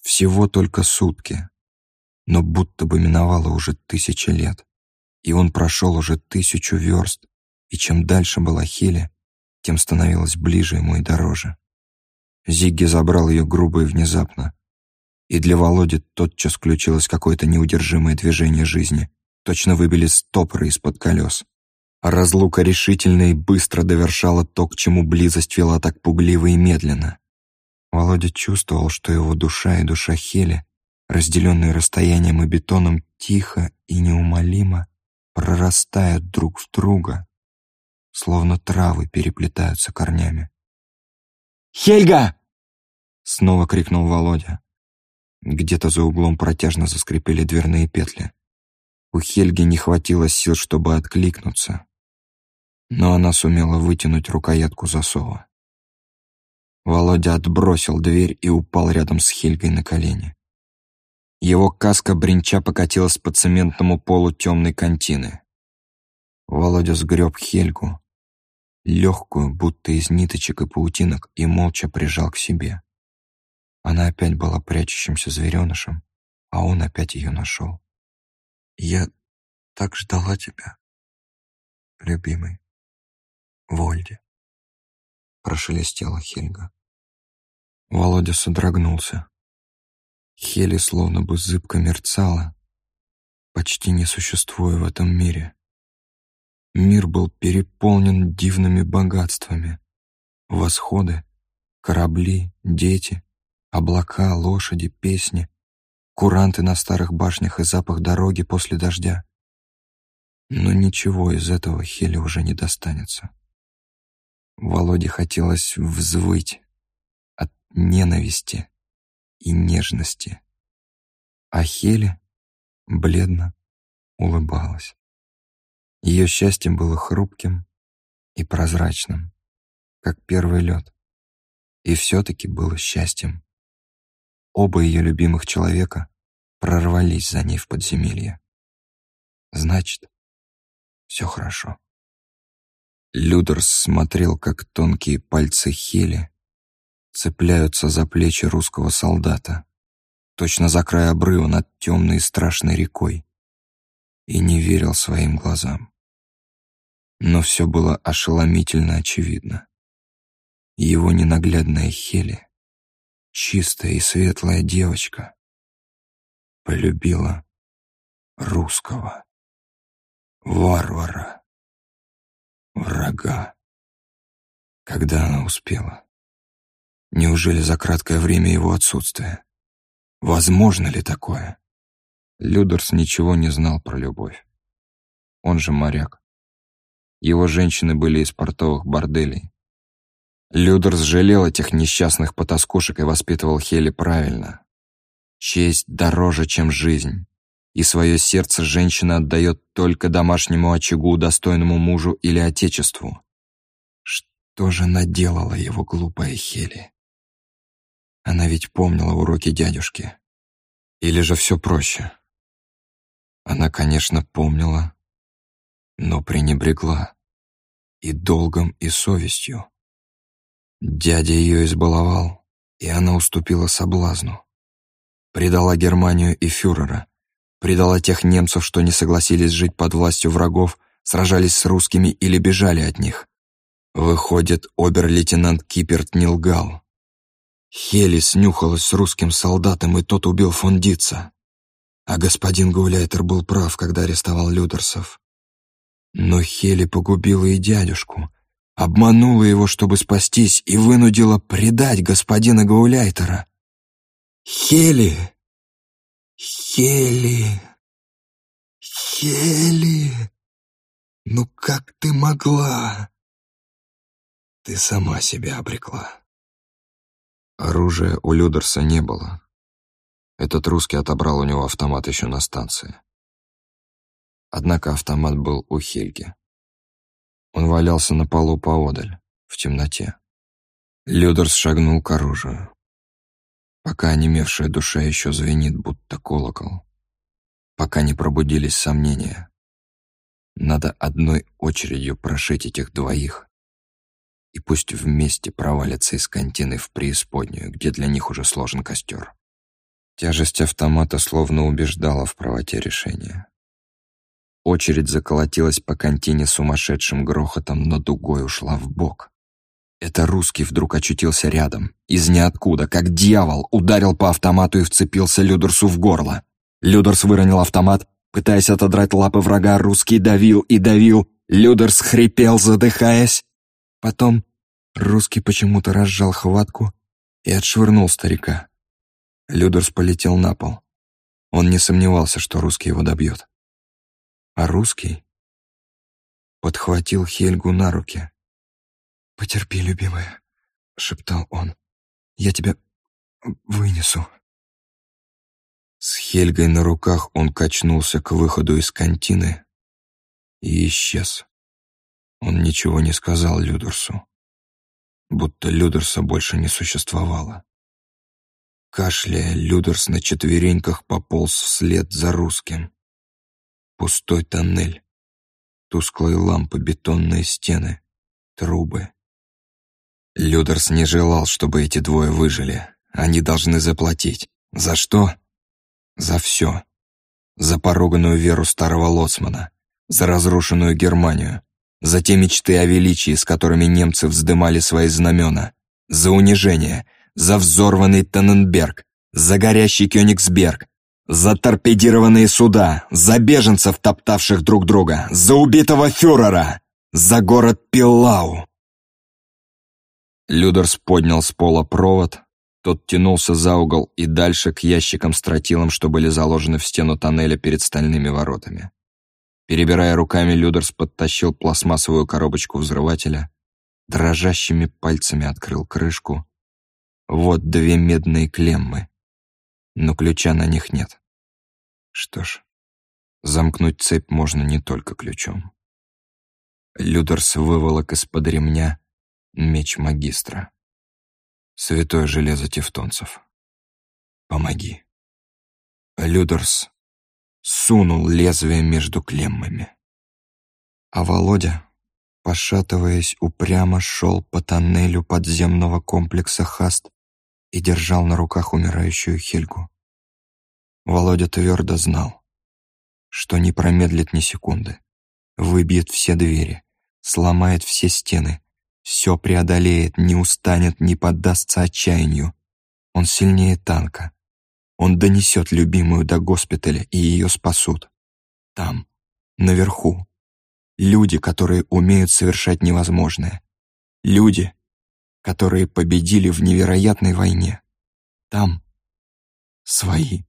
Всего только сутки. Но будто бы миновало уже тысячи лет. И он прошел уже тысячу верст. И чем дальше была Хеля, тем становилось ближе ему и дороже. Зигги забрал ее грубо и внезапно. и для Володи тотчас включилось какое-то неудержимое движение жизни. Точно выбили стопоры из-под колес. А разлука решительно и быстро довершала то, к чему близость вела так пугливо и медленно. Володя чувствовал, что его душа и душа Хели, разделенные расстоянием и бетоном, тихо и неумолимо прорастают друг в друга, словно травы переплетаются корнями. «Хельга!» — снова крикнул Володя. Где-то за углом протяжно заскрипели дверные петли. У Хельги не хватило сил, чтобы откликнуться, но она сумела вытянуть рукоятку засова. Володя отбросил дверь и упал рядом с Хельгой на колени. Его каска бренча покатилась по цементному полу темной контины. Володя сгреб Хельгу, легкую, будто из ниточек и паутинок, и молча прижал к себе. Она опять была прячущимся зверенышем, а он опять ее нашел. «Я так ждала тебя, любимый, Вольде», — прошелестела Хельга. Володя содрогнулся. Хели словно бы зыбко мерцала, почти не существуя в этом мире. Мир был переполнен дивными богатствами. Восходы, корабли, дети, облака, лошади, песни, куранты на старых башнях и запах дороги после дождя. Но ничего из этого Хеле уже не достанется. Володе хотелось взвыть от ненависти и нежности. А Хеле бледно улыбалась. Ее счастье было хрупким и прозрачным, как первый лед. И все-таки было счастьем. Оба ее любимых человека прорвались за ней в подземелье. Значит, все хорошо. Людерс смотрел, как тонкие пальцы Хели цепляются за плечи русского солдата, точно за край обрыва над темной и страшной рекой, и не верил своим глазам но все было ошеломительно очевидно. Его ненаглядная Хели, чистая и светлая девочка, полюбила русского, варвара, врага. Когда она успела? Неужели за краткое время его отсутствия? Возможно ли такое? Людерс ничего не знал про любовь. Он же моряк. Его женщины были из портовых борделей. Людер жалел этих несчастных потаскушек и воспитывал Хели правильно. Честь дороже, чем жизнь, и свое сердце женщина отдает только домашнему очагу, достойному мужу или отечеству. Что же наделала его глупая Хели? Она ведь помнила уроки дядюшки. Или же все проще? Она, конечно, помнила, но пренебрегла и долгом, и совестью. Дядя ее избаловал, и она уступила соблазну. Предала Германию и фюрера, предала тех немцев, что не согласились жить под властью врагов, сражались с русскими или бежали от них. Выходит, обер-лейтенант Киперт не лгал. Хели снюхалась с русским солдатом, и тот убил фон. А господин Гауляйтер был прав, когда арестовал Людерсов. Но Хели погубила и дядюшку, обманула его, чтобы спастись, и вынудила предать господина Гауляйтера. Хели! Хели! Хели! Ну как ты могла? Ты сама себя обрекла. Оружия у Людерса не было. Этот русский отобрал у него автомат еще на станции. Однако автомат был у Хельги. Он валялся на полу поодаль, в темноте. Людерс шагнул к оружию. Пока онемевшая душа еще звенит, будто колокол. Пока не пробудились сомнения. Надо одной очередью прошить этих двоих. И пусть вместе провалятся из контины в преисподнюю, где для них уже сложен костер. Тяжесть автомата словно убеждала в правоте решения. Очередь заколотилась по контине сумасшедшим грохотом, но дугой ушла в бок. Это русский вдруг очутился рядом. Из ниоткуда, как дьявол, ударил по автомату и вцепился Людерсу в горло. Людерс выронил автомат, пытаясь отодрать лапы врага, русский давил и давил. Людерс хрипел, задыхаясь. Потом русский почему-то разжал хватку и отшвырнул старика. Людерс полетел на пол. Он не сомневался, что русский его добьет. А русский подхватил Хельгу на руки. «Потерпи, любимая», — шептал он. «Я тебя вынесу». С Хельгой на руках он качнулся к выходу из контины и исчез. Он ничего не сказал Людерсу, будто Людерса больше не существовало. Кашляя, Людерс на четвереньках пополз вслед за русским. Пустой тоннель, тусклые лампы, бетонные стены, трубы. Людерс не желал, чтобы эти двое выжили. Они должны заплатить. За что? За все. За пороганную веру старого лоцмана, за разрушенную Германию, за те мечты о величии, с которыми немцы вздымали свои знамена, за унижение — за взорванный Тенненберг, за горящий Кёнигсберг, за торпедированные суда, за беженцев, топтавших друг друга, за убитого фюрера, за город Пиллау. Людерс поднял с пола провод, тот тянулся за угол и дальше к ящикам с тротилом, что были заложены в стену тоннеля перед стальными воротами. Перебирая руками, Людерс подтащил пластмассовую коробочку взрывателя, дрожащими пальцами открыл крышку вот две медные клеммы, но ключа на них нет. Что ж, замкнуть цепь можно не только ключом. Людерс выволок из-под ремня меч магистра. Святое железо тевтонцев. Помоги. Людерс сунул лезвие между клеммами. А Володя пошатываясь, упрямо шел по тоннелю подземного комплекса Хаст и держал на руках умирающую Хельгу. Володя твердо знал, что не промедлит ни секунды, выбьет все двери, сломает все стены, все преодолеет, не устанет, не поддастся отчаянию. Он сильнее танка. Он донесет любимую до госпиталя, и ее спасут. Там, наверху, Люди, которые умеют совершать невозможное. Люди, которые победили в невероятной войне. Там свои.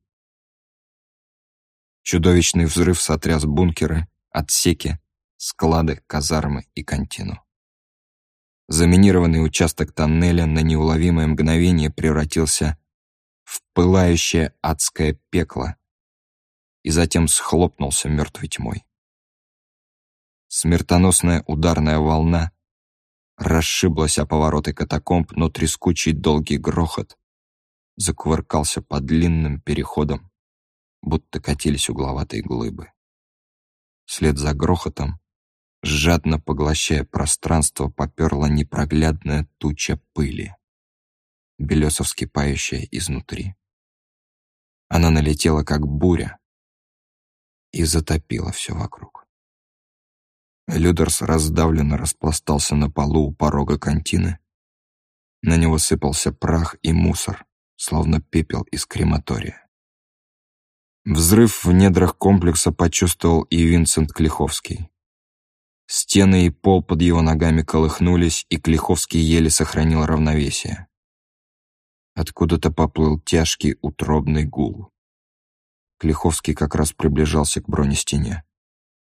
Чудовищный взрыв сотряс бункеры, отсеки, склады, казармы и контину. Заминированный участок тоннеля на неуловимое мгновение превратился в пылающее адское пекло и затем схлопнулся мертвой тьмой. Смертоносная ударная волна расшиблась о повороты катакомб, но трескучий долгий грохот закувыркался по длинным переходам, будто катились угловатые глыбы. Вслед за грохотом, жадно поглощая пространство, поперла непроглядная туча пыли, белесо вскипающая изнутри. Она налетела, как буря, и затопила все вокруг. Людерс раздавленно распластался на полу у порога контины. На него сыпался прах и мусор, словно пепел из крематория. Взрыв в недрах комплекса почувствовал и Винсент Клиховский. Стены и пол под его ногами колыхнулись, и Клиховский еле сохранил равновесие. Откуда-то поплыл тяжкий утробный гул. Клиховский как раз приближался к бронестене.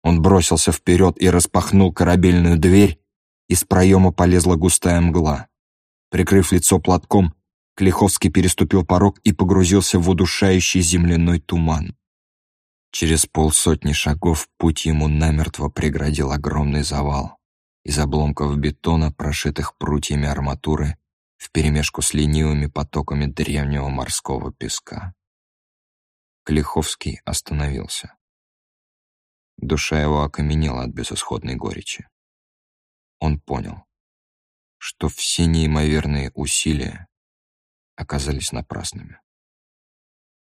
Он бросился вперед и распахнул корабельную дверь, из проема полезла густая мгла. Прикрыв лицо платком, Клиховский переступил порог и погрузился в удушающий земляной туман. Через полсотни шагов путь ему намертво преградил огромный завал из обломков бетона, прошитых прутьями арматуры, вперемешку с ленивыми потоками древнего морского песка. Клиховский остановился. Душа его окаменела от безысходной горечи. Он понял, что все неимоверные усилия оказались напрасными.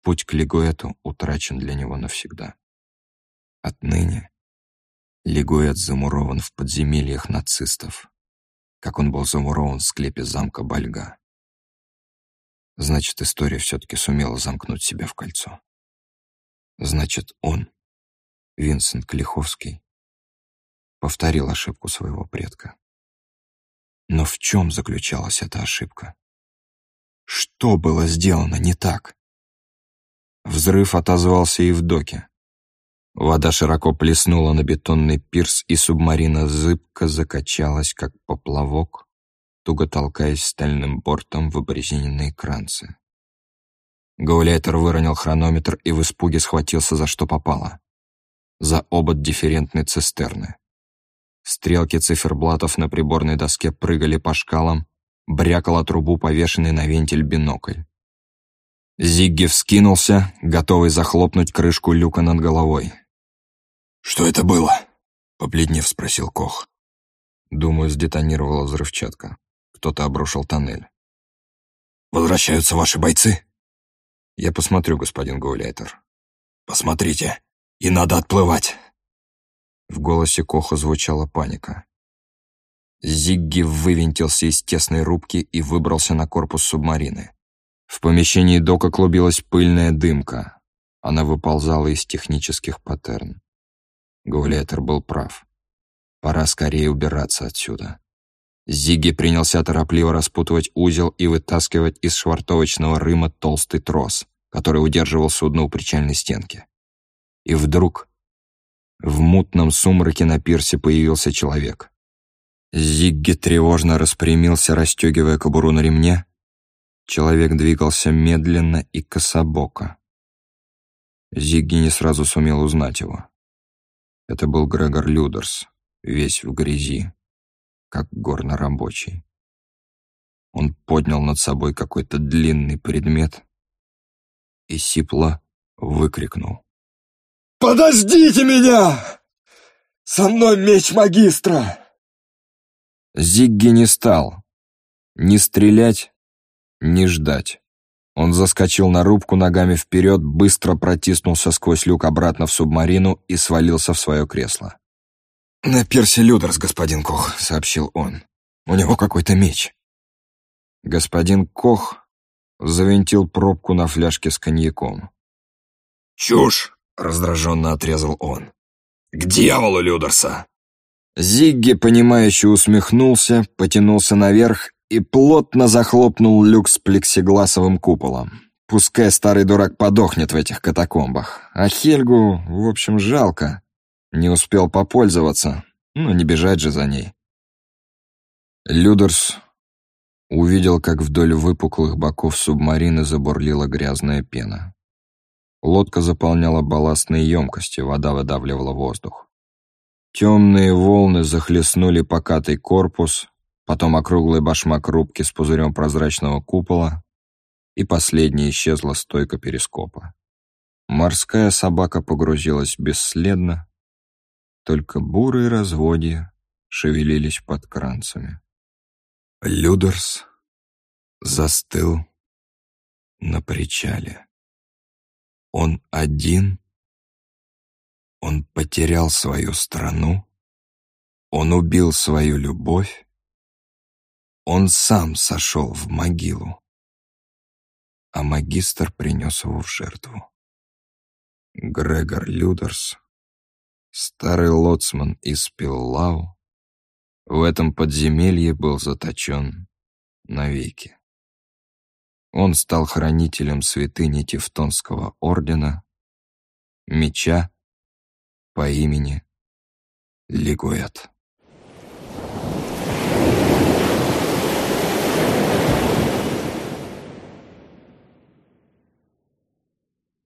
Путь к Лигуэту утрачен для него навсегда. Отныне Лигуэт замурован в подземельях нацистов, как он был замурован в склепе замка Бальга. Значит, история все-таки сумела замкнуть себя в кольцо. Значит, он, Винсент Клиховский, повторил ошибку своего предка. Но в чем заключалась эта ошибка? Что было сделано не так? Взрыв отозвался и в доке. Вода широко плеснула на бетонный пирс, и субмарина зыбко закачалась, как поплавок, туго толкаясь стальным бортом в обрезиненные кранцы. Гауляйтер выронил хронометр и в испуге схватился за что попало. За обод дифферентной цистерны. Стрелки циферблатов на приборной доске прыгали по шкалам, брякала трубу, повешенный на вентиль бинокль. Зигги вскинулся, готовый захлопнуть крышку люка над головой. «Что это было?» — побледнев спросил Кох. Думаю, сдетонировала взрывчатка. Кто-то обрушил тоннель. «Возвращаются ваши бойцы?» «Я посмотрю, господин Гауляйтер». «Посмотрите, и надо отплывать». В голосе Коха звучала паника. Зигги вывинтился из тесной рубки и выбрался на корпус субмарины. В помещении дока клубилась пыльная дымка. Она выползала из технических паттерн. Гауляйтер был прав. Пора скорее убираться отсюда. Зигги принялся торопливо распутывать узел и вытаскивать из швартовочного рыма толстый трос, который удерживал судно у причальной стенки. И вдруг в мутном сумраке на пирсе появился человек. Зигги тревожно распрямился, расстегивая кобуру на ремне. Человек двигался медленно и кособоко. Зигги не сразу сумел узнать его. Это был Грегор Людерс, весь в грязи, как горно-рабочий. Он поднял над собой какой-то длинный предмет и сипло выкрикнул. «Подождите меня! Со мной меч магистра!» Зигги не стал ни стрелять, ни ждать. Он заскочил на рубку ногами вперед, быстро протиснулся сквозь люк обратно в субмарину и свалился в свое кресло. «На пирсе Людерс, господин Кох», — сообщил он. «У него какой-то меч». Господин Кох завинтил пробку на фляжке с коньяком. «Чушь!» — раздраженно отрезал он. «К дьяволу Людерса!» Зигги, понимающе усмехнулся, потянулся наверх и плотно захлопнул люк с плексигласовым куполом. Пускай старый дурак подохнет в этих катакомбах. А Хельгу, в общем, жалко. Не успел попользоваться, ну не бежать же за ней. Людерс увидел, как вдоль выпуклых боков субмарины забурлила грязная пена. Лодка заполняла балластные емкости, вода выдавливала воздух. Темные волны захлестнули покатый корпус, потом округлый башмак рубки с пузырем прозрачного купола, и последняя исчезла стойка перископа. Морская собака погрузилась бесследно, только бурые разводья шевелились под кранцами. Людерс застыл на причале. Он один, он потерял свою страну, он убил свою любовь, он сам сошел в могилу, а магистр принес его в жертву. Грегор Людерс, старый лоцман из Пиллау, в этом подземелье был заточен навеки. Он стал хранителем святыни Тевтонского ордена, меча по имени Лигуэт.